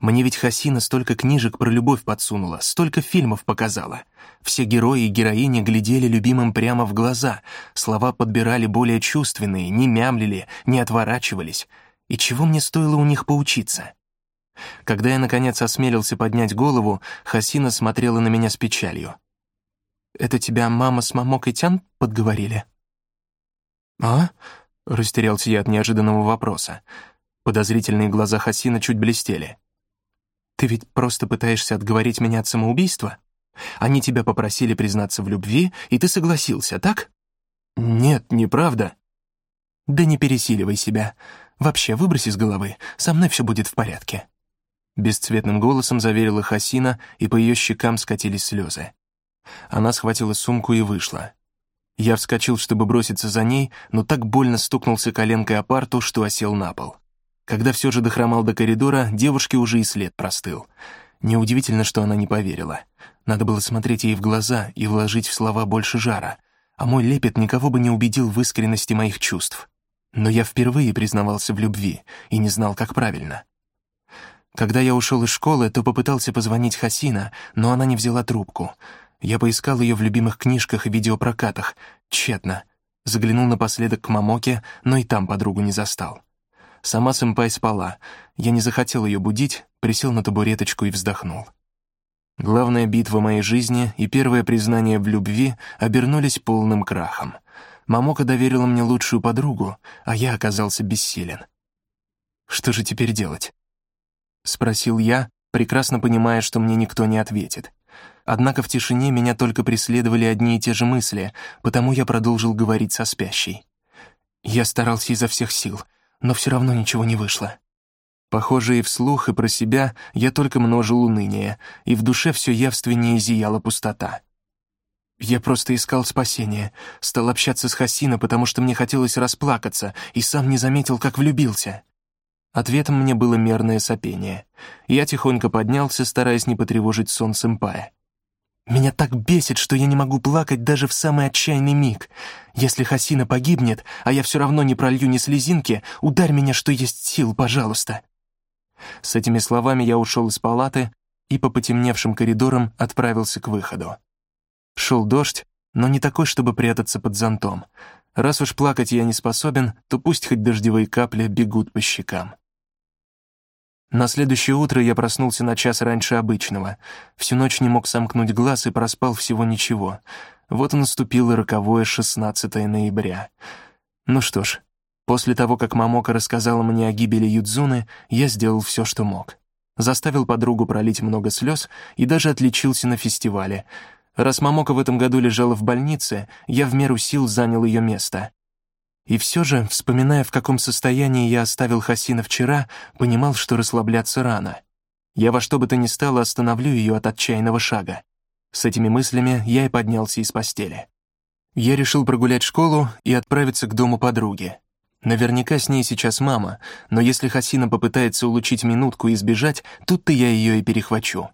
«Мне ведь Хасина столько книжек про любовь подсунула, столько фильмов показала. Все герои и героини глядели любимым прямо в глаза, слова подбирали более чувственные, не мямлили, не отворачивались. И чего мне стоило у них поучиться?» Когда я, наконец, осмелился поднять голову, Хасина смотрела на меня с печалью. Это тебя мама с мамокой Тян подговорили?» «А?» — растерялся я от неожиданного вопроса. Подозрительные глаза Хасина чуть блестели. «Ты ведь просто пытаешься отговорить меня от самоубийства? Они тебя попросили признаться в любви, и ты согласился, так?» «Нет, неправда». «Да не пересиливай себя. Вообще, выбрось из головы, со мной все будет в порядке». Бесцветным голосом заверила Хасина, и по ее щекам скатились слезы. Она схватила сумку и вышла. Я вскочил, чтобы броситься за ней, но так больно стукнулся коленкой о парту, что осел на пол. Когда все же дохромал до коридора, девушке уже и след простыл. Неудивительно, что она не поверила. Надо было смотреть ей в глаза и вложить в слова больше жара, а мой лепет никого бы не убедил в искренности моих чувств. Но я впервые признавался в любви и не знал, как правильно. Когда я ушел из школы, то попытался позвонить Хасина, но она не взяла трубку — я поискал ее в любимых книжках и видеопрокатах. Тщетно. Заглянул напоследок к Мамоке, но и там подругу не застал. Сама сэмпай спала. Я не захотел ее будить, присел на табуреточку и вздохнул. Главная битва моей жизни и первое признание в любви обернулись полным крахом. Мамока доверила мне лучшую подругу, а я оказался бессилен. «Что же теперь делать?» — спросил я, прекрасно понимая, что мне никто не ответит. Однако в тишине меня только преследовали одни и те же мысли, потому я продолжил говорить со спящей. Я старался изо всех сил, но все равно ничего не вышло. Похоже, и вслух, и про себя я только множил уныние, и в душе все явственнее зияла пустота. Я просто искал спасения. Стал общаться с Хасина, потому что мне хотелось расплакаться, и сам не заметил, как влюбился. Ответом мне было мерное сопение. Я тихонько поднялся, стараясь не потревожить сон сэмпая. Меня так бесит, что я не могу плакать даже в самый отчаянный миг. Если Хасина погибнет, а я все равно не пролью ни слезинки, ударь меня, что есть сил, пожалуйста». С этими словами я ушел из палаты и по потемневшим коридорам отправился к выходу. Шел дождь, но не такой, чтобы прятаться под зонтом. Раз уж плакать я не способен, то пусть хоть дождевые капли бегут по щекам. На следующее утро я проснулся на час раньше обычного. Всю ночь не мог сомкнуть глаз и проспал всего ничего. Вот и наступило роковое 16 ноября. Ну что ж, после того, как Мамока рассказала мне о гибели Юдзуны, я сделал все, что мог. Заставил подругу пролить много слез и даже отличился на фестивале. Раз Мамока в этом году лежала в больнице, я в меру сил занял ее место. И все же, вспоминая, в каком состоянии я оставил Хасина вчера, понимал, что расслабляться рано. Я во что бы то ни стало остановлю ее от отчаянного шага. С этими мыслями я и поднялся из постели. Я решил прогулять школу и отправиться к дому подруги. Наверняка с ней сейчас мама, но если Хасина попытается улучить минутку и сбежать, тут-то я ее и перехвачу.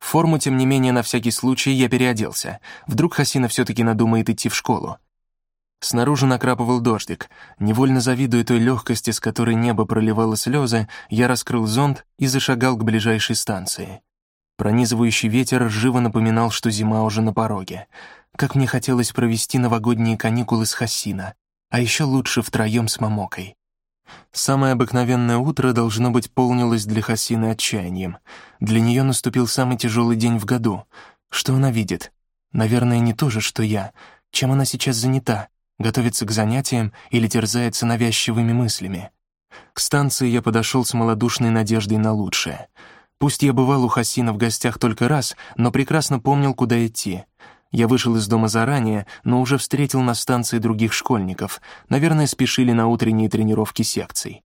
Форму, тем не менее, на всякий случай я переоделся. Вдруг Хасина все-таки надумает идти в школу. Снаружи накрапывал дождик. Невольно завидуя той легкости, с которой небо проливало слезы, я раскрыл зонт и зашагал к ближайшей станции. Пронизывающий ветер живо напоминал, что зима уже на пороге. Как мне хотелось провести новогодние каникулы с Хасина, а еще лучше втроем с Мамокой. Самое обыкновенное утро, должно быть, полнилось для Хасины отчаянием. Для нее наступил самый тяжелый день в году. Что она видит? Наверное, не то же, что я. Чем она сейчас занята? Готовится к занятиям или терзается навязчивыми мыслями. К станции я подошел с малодушной надеждой на лучшее. Пусть я бывал у Хасина в гостях только раз, но прекрасно помнил, куда идти. Я вышел из дома заранее, но уже встретил на станции других школьников. Наверное, спешили на утренние тренировки секций.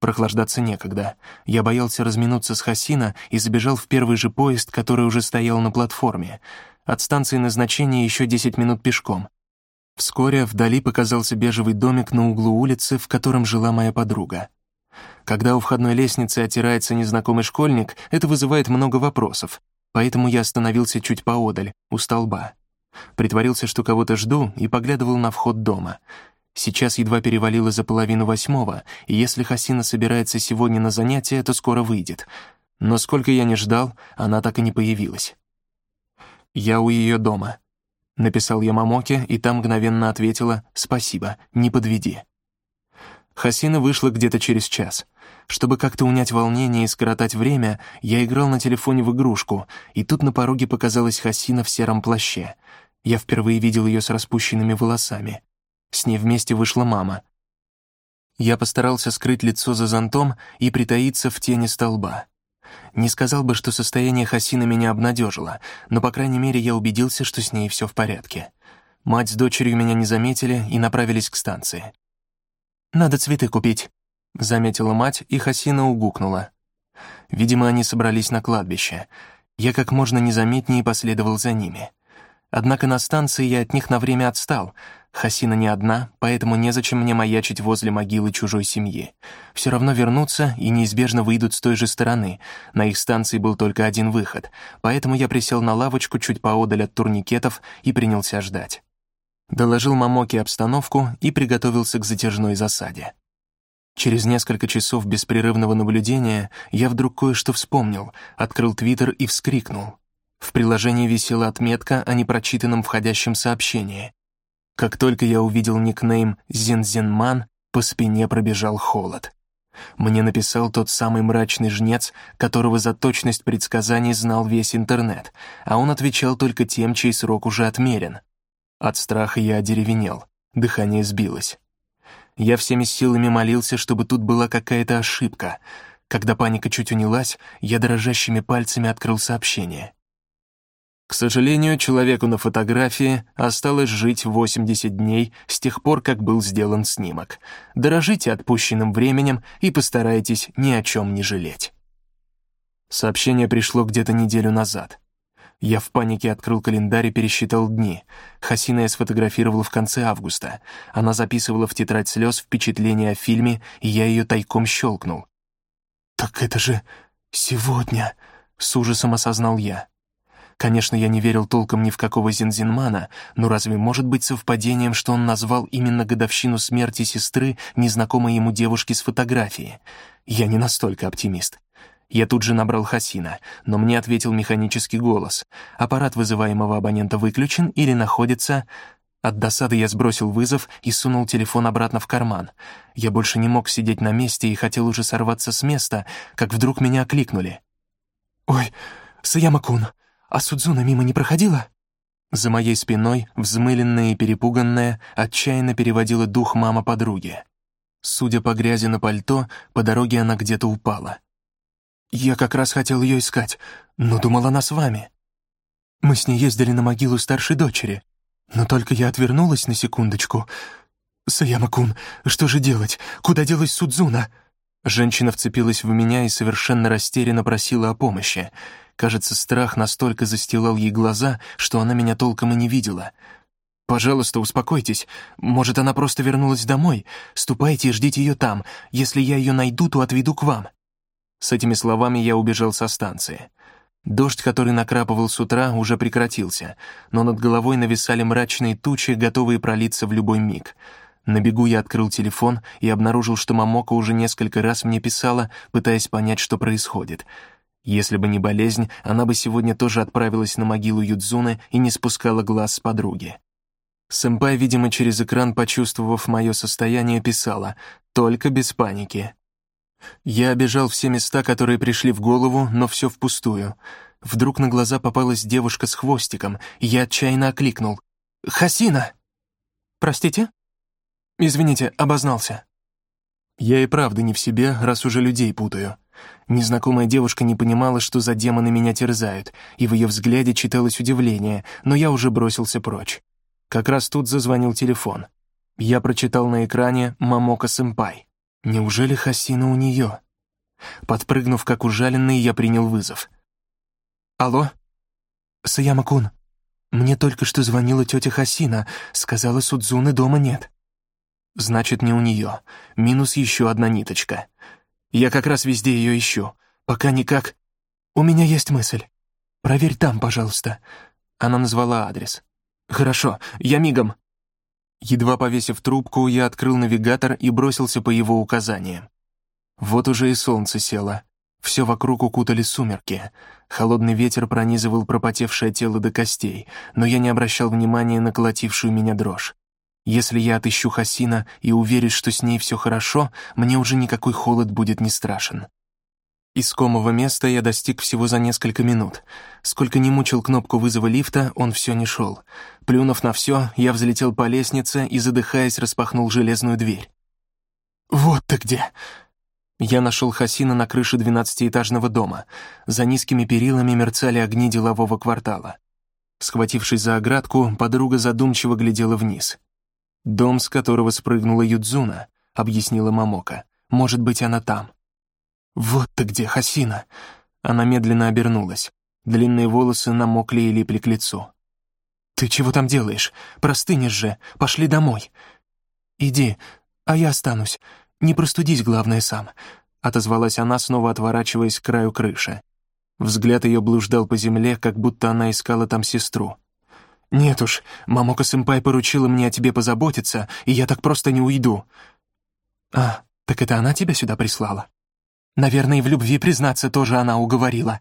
Прохлаждаться некогда. Я боялся разминуться с Хасина и забежал в первый же поезд, который уже стоял на платформе. От станции назначения еще 10 минут пешком. Вскоре вдали показался бежевый домик на углу улицы, в котором жила моя подруга. Когда у входной лестницы отирается незнакомый школьник, это вызывает много вопросов, поэтому я остановился чуть поодаль, у столба. Притворился, что кого-то жду, и поглядывал на вход дома. Сейчас едва перевалило за половину восьмого, и если Хасина собирается сегодня на занятия, то скоро выйдет. Но сколько я не ждал, она так и не появилась. Я у ее дома. Написал я Мамоке, и там мгновенно ответила «Спасибо, не подведи». Хасина вышла где-то через час. Чтобы как-то унять волнение и скоротать время, я играл на телефоне в игрушку, и тут на пороге показалась Хасина в сером плаще. Я впервые видел ее с распущенными волосами. С ней вместе вышла мама. Я постарался скрыть лицо за зонтом и притаиться в тени столба. Не сказал бы, что состояние Хасина меня обнадежило, но, по крайней мере, я убедился, что с ней все в порядке. Мать с дочерью меня не заметили и направились к станции. «Надо цветы купить», — заметила мать, и Хасина угукнула. Видимо, они собрались на кладбище. Я как можно незаметнее последовал за ними. Однако на станции я от них на время отстал. Хасина не одна, поэтому незачем мне маячить возле могилы чужой семьи. Все равно вернутся и неизбежно выйдут с той же стороны. На их станции был только один выход, поэтому я присел на лавочку чуть поодаль от турникетов и принялся ждать. Доложил Мамоке обстановку и приготовился к затяжной засаде. Через несколько часов беспрерывного наблюдения я вдруг кое-что вспомнил, открыл Твиттер и вскрикнул. В приложении висела отметка о непрочитанном входящем сообщении. Как только я увидел никнейм «Зензенман», по спине пробежал холод. Мне написал тот самый мрачный жнец, которого за точность предсказаний знал весь интернет, а он отвечал только тем, чей срок уже отмерен. От страха я одеревенел, дыхание сбилось. Я всеми силами молился, чтобы тут была какая-то ошибка. Когда паника чуть унялась, я дрожащими пальцами открыл сообщение. К сожалению, человеку на фотографии осталось жить 80 дней с тех пор, как был сделан снимок. Дорожите отпущенным временем и постарайтесь ни о чем не жалеть. Сообщение пришло где-то неделю назад. Я в панике открыл календарь и пересчитал дни. Хасина я сфотографировал в конце августа. Она записывала в тетрадь слез впечатления о фильме, и я ее тайком щелкнул. «Так это же сегодня!» — с ужасом осознал я. Конечно, я не верил толком ни в какого Зинзинмана, но разве может быть совпадением, что он назвал именно годовщину смерти сестры незнакомой ему девушки с фотографии? Я не настолько оптимист. Я тут же набрал Хасина, но мне ответил механический голос. Аппарат вызываемого абонента выключен или находится... От досады я сбросил вызов и сунул телефон обратно в карман. Я больше не мог сидеть на месте и хотел уже сорваться с места, как вдруг меня окликнули. «Ой, Саяма-кун, а Судзуна мимо не проходила?» За моей спиной, взмыленная и перепуганная, отчаянно переводила дух мама подруги. Судя по грязи на пальто, по дороге она где-то упала. «Я как раз хотел ее искать, но думал, она с вами. Мы с ней ездили на могилу старшей дочери, но только я отвернулась на секундочку. Саяма-кун, что же делать? Куда делась Судзуна?» Женщина вцепилась в меня и совершенно растерянно просила о помощи — Кажется, страх настолько застилал ей глаза, что она меня толком и не видела. «Пожалуйста, успокойтесь. Может, она просто вернулась домой? Ступайте и ждите ее там. Если я ее найду, то отведу к вам». С этими словами я убежал со станции. Дождь, который накрапывал с утра, уже прекратился, но над головой нависали мрачные тучи, готовые пролиться в любой миг. На бегу я открыл телефон и обнаружил, что Мамока уже несколько раз мне писала, пытаясь понять, что происходит — если бы не болезнь, она бы сегодня тоже отправилась на могилу Юдзуны и не спускала глаз с подруги. Сэмпай, видимо, через экран, почувствовав мое состояние, писала «Только без паники». Я обежал все места, которые пришли в голову, но все впустую. Вдруг на глаза попалась девушка с хвостиком, и я отчаянно окликнул. «Хасина!» «Простите?» «Извините, обознался». Я и правда не в себе, раз уже людей путаю. Незнакомая девушка не понимала, что за демоны меня терзают, и в ее взгляде читалось удивление, но я уже бросился прочь. Как раз тут зазвонил телефон. Я прочитал на экране «Мамока-сэмпай». Неужели Хасина у нее? Подпрыгнув как ужаленный, я принял вызов. «Алло?» «Саяма-кун, мне только что звонила тетя Хасина, сказала, Судзуны дома нет». «Значит, не у нее. Минус еще одна ниточка». Я как раз везде ее ищу. Пока никак... У меня есть мысль. Проверь там, пожалуйста». Она назвала адрес. «Хорошо, я мигом». Едва повесив трубку, я открыл навигатор и бросился по его указаниям. Вот уже и солнце село. Все вокруг укутали сумерки. Холодный ветер пронизывал пропотевшее тело до костей, но я не обращал внимания на колотившую меня дрожь. Если я отыщу Хасина и уверюсь, что с ней все хорошо, мне уже никакой холод будет не страшен. Искомого места я достиг всего за несколько минут. Сколько не мучил кнопку вызова лифта, он все не шел. Плюнув на все, я взлетел по лестнице и, задыхаясь, распахнул железную дверь. «Вот ты где!» Я нашел Хасина на крыше двенадцатиэтажного дома. За низкими перилами мерцали огни делового квартала. Схватившись за оградку, подруга задумчиво глядела вниз. «Дом, с которого спрыгнула Юдзуна», — объяснила Мамока. «Может быть, она там». «Вот ты где, Хасина!» Она медленно обернулась. Длинные волосы намокли и липли к лицу. «Ты чего там делаешь? Простынешь же. Пошли домой». «Иди, а я останусь. Не простудись, главное, сам», — отозвалась она, снова отворачиваясь к краю крыши. Взгляд ее блуждал по земле, как будто она искала там сестру. «Нет уж, Мамока-сэмпай поручила мне о тебе позаботиться, и я так просто не уйду». «А, так это она тебя сюда прислала?» «Наверное, и в любви признаться тоже она уговорила».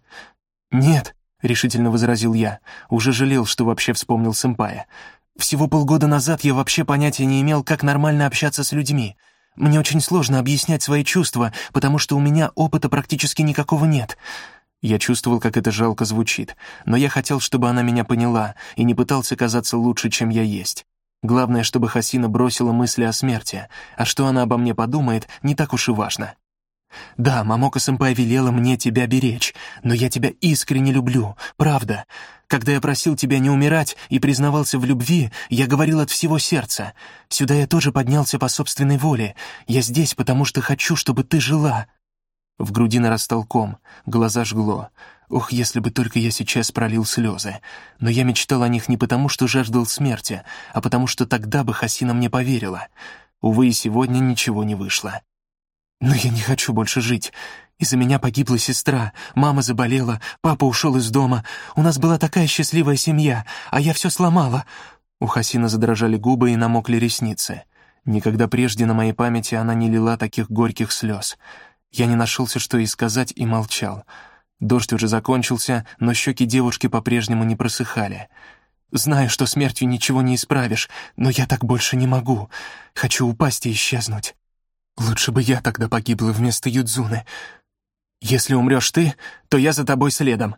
«Нет», — решительно возразил я, уже жалел, что вообще вспомнил сэмпая. «Всего полгода назад я вообще понятия не имел, как нормально общаться с людьми. Мне очень сложно объяснять свои чувства, потому что у меня опыта практически никакого нет. Я чувствовал, как это жалко звучит, но я хотел, чтобы она меня поняла, и не пытался казаться лучше, чем я есть. Главное, чтобы Хасина бросила мысли о смерти, а что она обо мне подумает, не так уж и важно. «Да, Мамока-сэмпай велела мне тебя беречь, но я тебя искренне люблю, правда. Когда я просил тебя не умирать и признавался в любви, я говорил от всего сердца. Сюда я тоже поднялся по собственной воле. Я здесь, потому что хочу, чтобы ты жила». В груди нарастал ком, глаза жгло. Ох, если бы только я сейчас пролил слезы. Но я мечтал о них не потому, что жаждал смерти, а потому что тогда бы Хасина мне поверила. Увы, и сегодня ничего не вышло. Но я не хочу больше жить. Из-за меня погибла сестра, мама заболела, папа ушел из дома. У нас была такая счастливая семья, а я все сломала. У Хасина задрожали губы и намокли ресницы. Никогда прежде на моей памяти она не лила таких горьких слез. Я не нашелся, что ей сказать, и молчал. Дождь уже закончился, но щеки девушки по-прежнему не просыхали. «Знаю, что смертью ничего не исправишь, но я так больше не могу. Хочу упасть и исчезнуть. Лучше бы я тогда погибла вместо Юдзуны. Если умрешь ты, то я за тобой следом».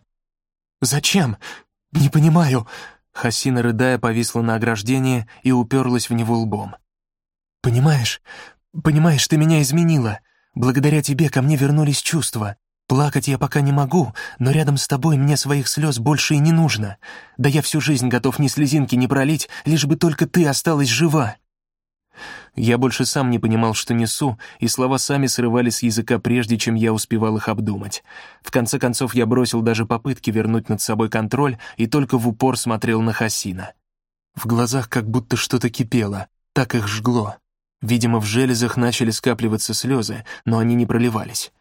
«Зачем? Не понимаю». Хасина, рыдая, повисла на ограждении и уперлась в него лбом. «Понимаешь, понимаешь, ты меня изменила. Благодаря тебе ко мне вернулись чувства. Плакать я пока не могу, но рядом с тобой мне своих слез больше и не нужно. Да я всю жизнь готов ни слезинки не пролить, лишь бы только ты осталась жива». Я больше сам не понимал, что несу, и слова сами срывались с языка, прежде чем я успевал их обдумать. В конце концов, я бросил даже попытки вернуть над собой контроль и только в упор смотрел на Хасина. В глазах как будто что-то кипело, так их жгло. Видимо, в железах начали скапливаться слезы, но они не проливались.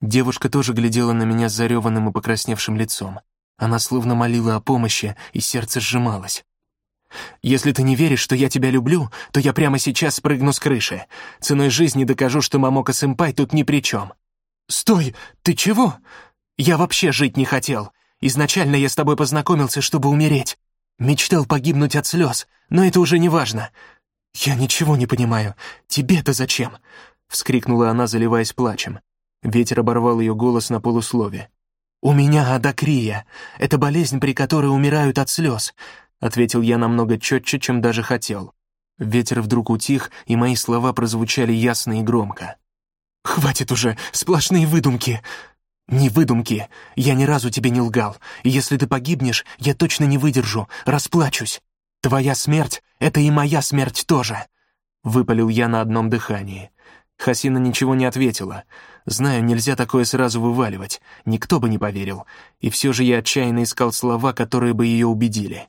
Девушка тоже глядела на меня с зареванным и покрасневшим лицом. Она словно молила о помощи, и сердце сжималось. «Если ты не веришь, что я тебя люблю, то я прямо сейчас спрыгну с крыши. Ценой жизни докажу, что Мамока-сэмпай тут ни при чем». «Стой! Ты чего? Я вообще жить не хотел. Изначально я с тобой познакомился, чтобы умереть. Мечтал погибнуть от слез, но это уже не важно. «Я ничего не понимаю. Тебе-то зачем?» — вскрикнула она, заливаясь плачем. Ветер оборвал ее голос на полуслове. «У меня адакрия. Это болезнь, при которой умирают от слез», — ответил я намного четче, чем даже хотел. Ветер вдруг утих, и мои слова прозвучали ясно и громко. «Хватит уже, сплошные выдумки!» «Не выдумки. Я ни разу тебе не лгал. Если ты погибнешь, я точно не выдержу, расплачусь. Твоя смерть — это и моя смерть тоже!» Выпалил я на одном дыхании. Хасина ничего не ответила. Знаю, нельзя такое сразу вываливать, никто бы не поверил. И все же я отчаянно искал слова, которые бы ее убедили.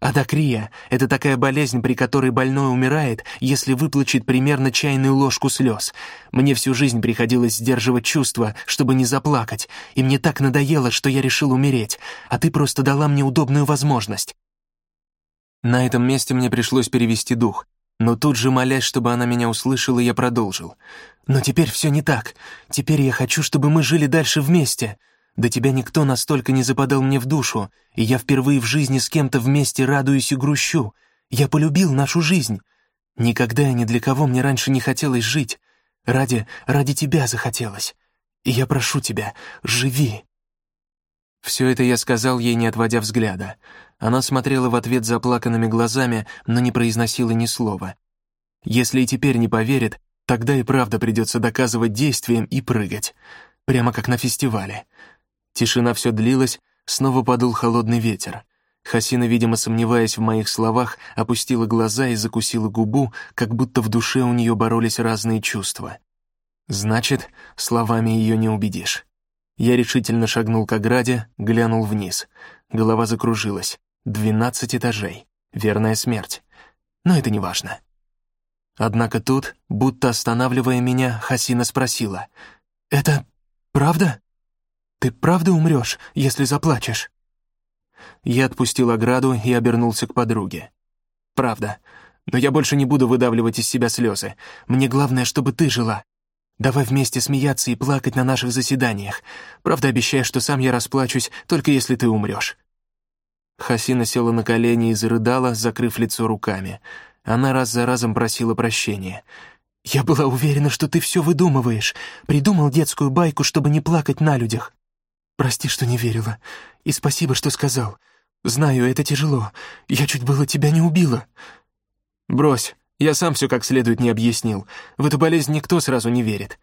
Адакрия — это такая болезнь, при которой больной умирает, если выплачет примерно чайную ложку слез. Мне всю жизнь приходилось сдерживать чувства, чтобы не заплакать, и мне так надоело, что я решил умереть, а ты просто дала мне удобную возможность. На этом месте мне пришлось перевести дух, но тут же, молясь, чтобы она меня услышала, я продолжил. «Но теперь все не так. Теперь я хочу, чтобы мы жили дальше вместе. До тебя никто настолько не западал мне в душу, и я впервые в жизни с кем-то вместе радуюсь и грущу. Я полюбил нашу жизнь. Никогда и ни для кого мне раньше не хотелось жить. Ради, ради тебя захотелось. И я прошу тебя, живи». Все это я сказал ей, не отводя взгляда. Она смотрела в ответ заплаканными глазами, но не произносила ни слова. Если и теперь не поверит, тогда и правда придется доказывать действием и прыгать. Прямо как на фестивале. Тишина все длилась, снова подул холодный ветер. Хасина, видимо, сомневаясь в моих словах, опустила глаза и закусила губу, как будто в душе у нее боролись разные чувства. Значит, словами ее не убедишь. Я решительно шагнул к ограде, глянул вниз. Голова закружилась. Двенадцать этажей. Верная смерть. Но это не важно. Однако тут, будто останавливая меня, Хасина спросила. «Это правда? Ты правда умрешь, если заплачешь?» Я отпустил ограду и обернулся к подруге. «Правда. Но я больше не буду выдавливать из себя слезы. Мне главное, чтобы ты жила. Давай вместе смеяться и плакать на наших заседаниях. Правда, обещаю, что сам я расплачусь, только если ты умрешь». Хасина села на колени и зарыдала, закрыв лицо руками. Она раз за разом просила прощения. «Я была уверена, что ты все выдумываешь. Придумал детскую байку, чтобы не плакать на людях. Прости, что не верила. И спасибо, что сказал. Знаю, это тяжело. Я чуть было тебя не убила». «Брось, я сам все как следует не объяснил. В эту болезнь никто сразу не верит.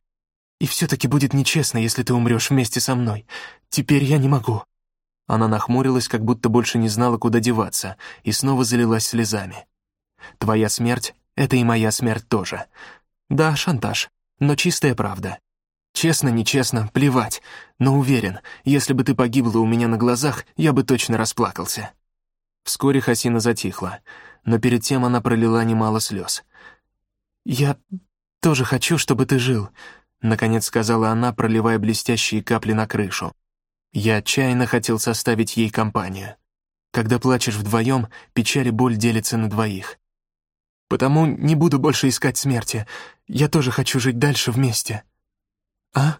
И все-таки будет нечестно, если ты умрешь вместе со мной. Теперь я не могу». Она нахмурилась, как будто больше не знала, куда деваться, и снова залилась слезами. «Твоя смерть — это и моя смерть тоже. Да, шантаж, но чистая правда. Честно, нечестно, плевать, но уверен, если бы ты погибла у меня на глазах, я бы точно расплакался». Вскоре Хасина затихла, но перед тем она пролила немало слез. «Я тоже хочу, чтобы ты жил», — наконец сказала она, проливая блестящие капли на крышу. Я отчаянно хотел составить ей компанию. Когда плачешь вдвоем, печаль и боль делятся на двоих. Потому не буду больше искать смерти. Я тоже хочу жить дальше вместе. А?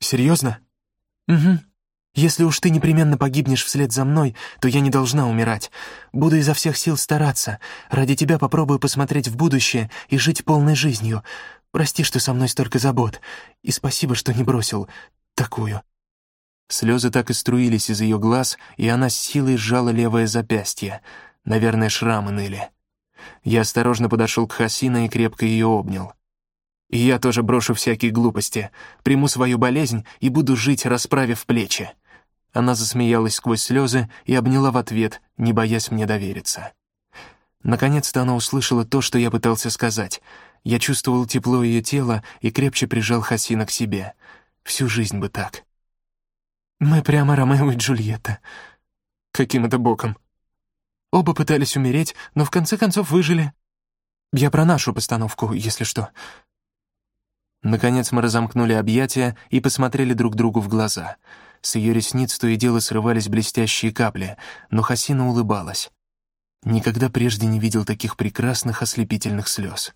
Серьезно? Угу. Если уж ты непременно погибнешь вслед за мной, то я не должна умирать. Буду изо всех сил стараться. Ради тебя попробую посмотреть в будущее и жить полной жизнью. Прости, что со мной столько забот. И спасибо, что не бросил такую». Слезы так и струились из ее глаз, и она с силой сжала левое запястье. Наверное, шрамы ныли. Я осторожно подошел к Хасина и крепко ее обнял. И я тоже брошу всякие глупости, приму свою болезнь и буду жить, расправив плечи. Она засмеялась сквозь слезы и обняла в ответ, не боясь мне довериться. Наконец-то она услышала то, что я пытался сказать. Я чувствовал тепло ее тела и крепче прижал Хасина к себе. Всю жизнь бы так. Мы прямо Ромео и Джульетта. Каким это боком? Оба пытались умереть, но в конце концов выжили. Я про нашу постановку, если что. Наконец мы разомкнули объятия и посмотрели друг другу в глаза — с ее ресниц то и дело срывались блестящие капли, но Хасина улыбалась. Никогда прежде не видел таких прекрасных ослепительных слез.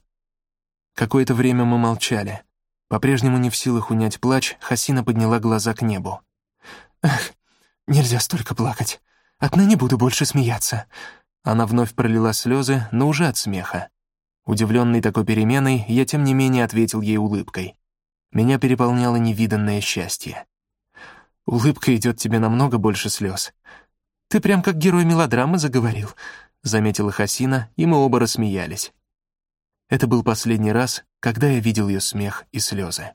Какое-то время мы молчали. По-прежнему не в силах унять плач, Хасина подняла глаза к небу. «Эх, нельзя столько плакать. Отныне буду больше смеяться». Она вновь пролила слезы, но уже от смеха. Удивленный такой переменой, я тем не менее ответил ей улыбкой. Меня переполняло невиданное счастье. Улыбка идет тебе намного больше слез. Ты прям как герой мелодрамы заговорил, заметила Хасина, и мы оба рассмеялись. Это был последний раз, когда я видел ее смех и слезы.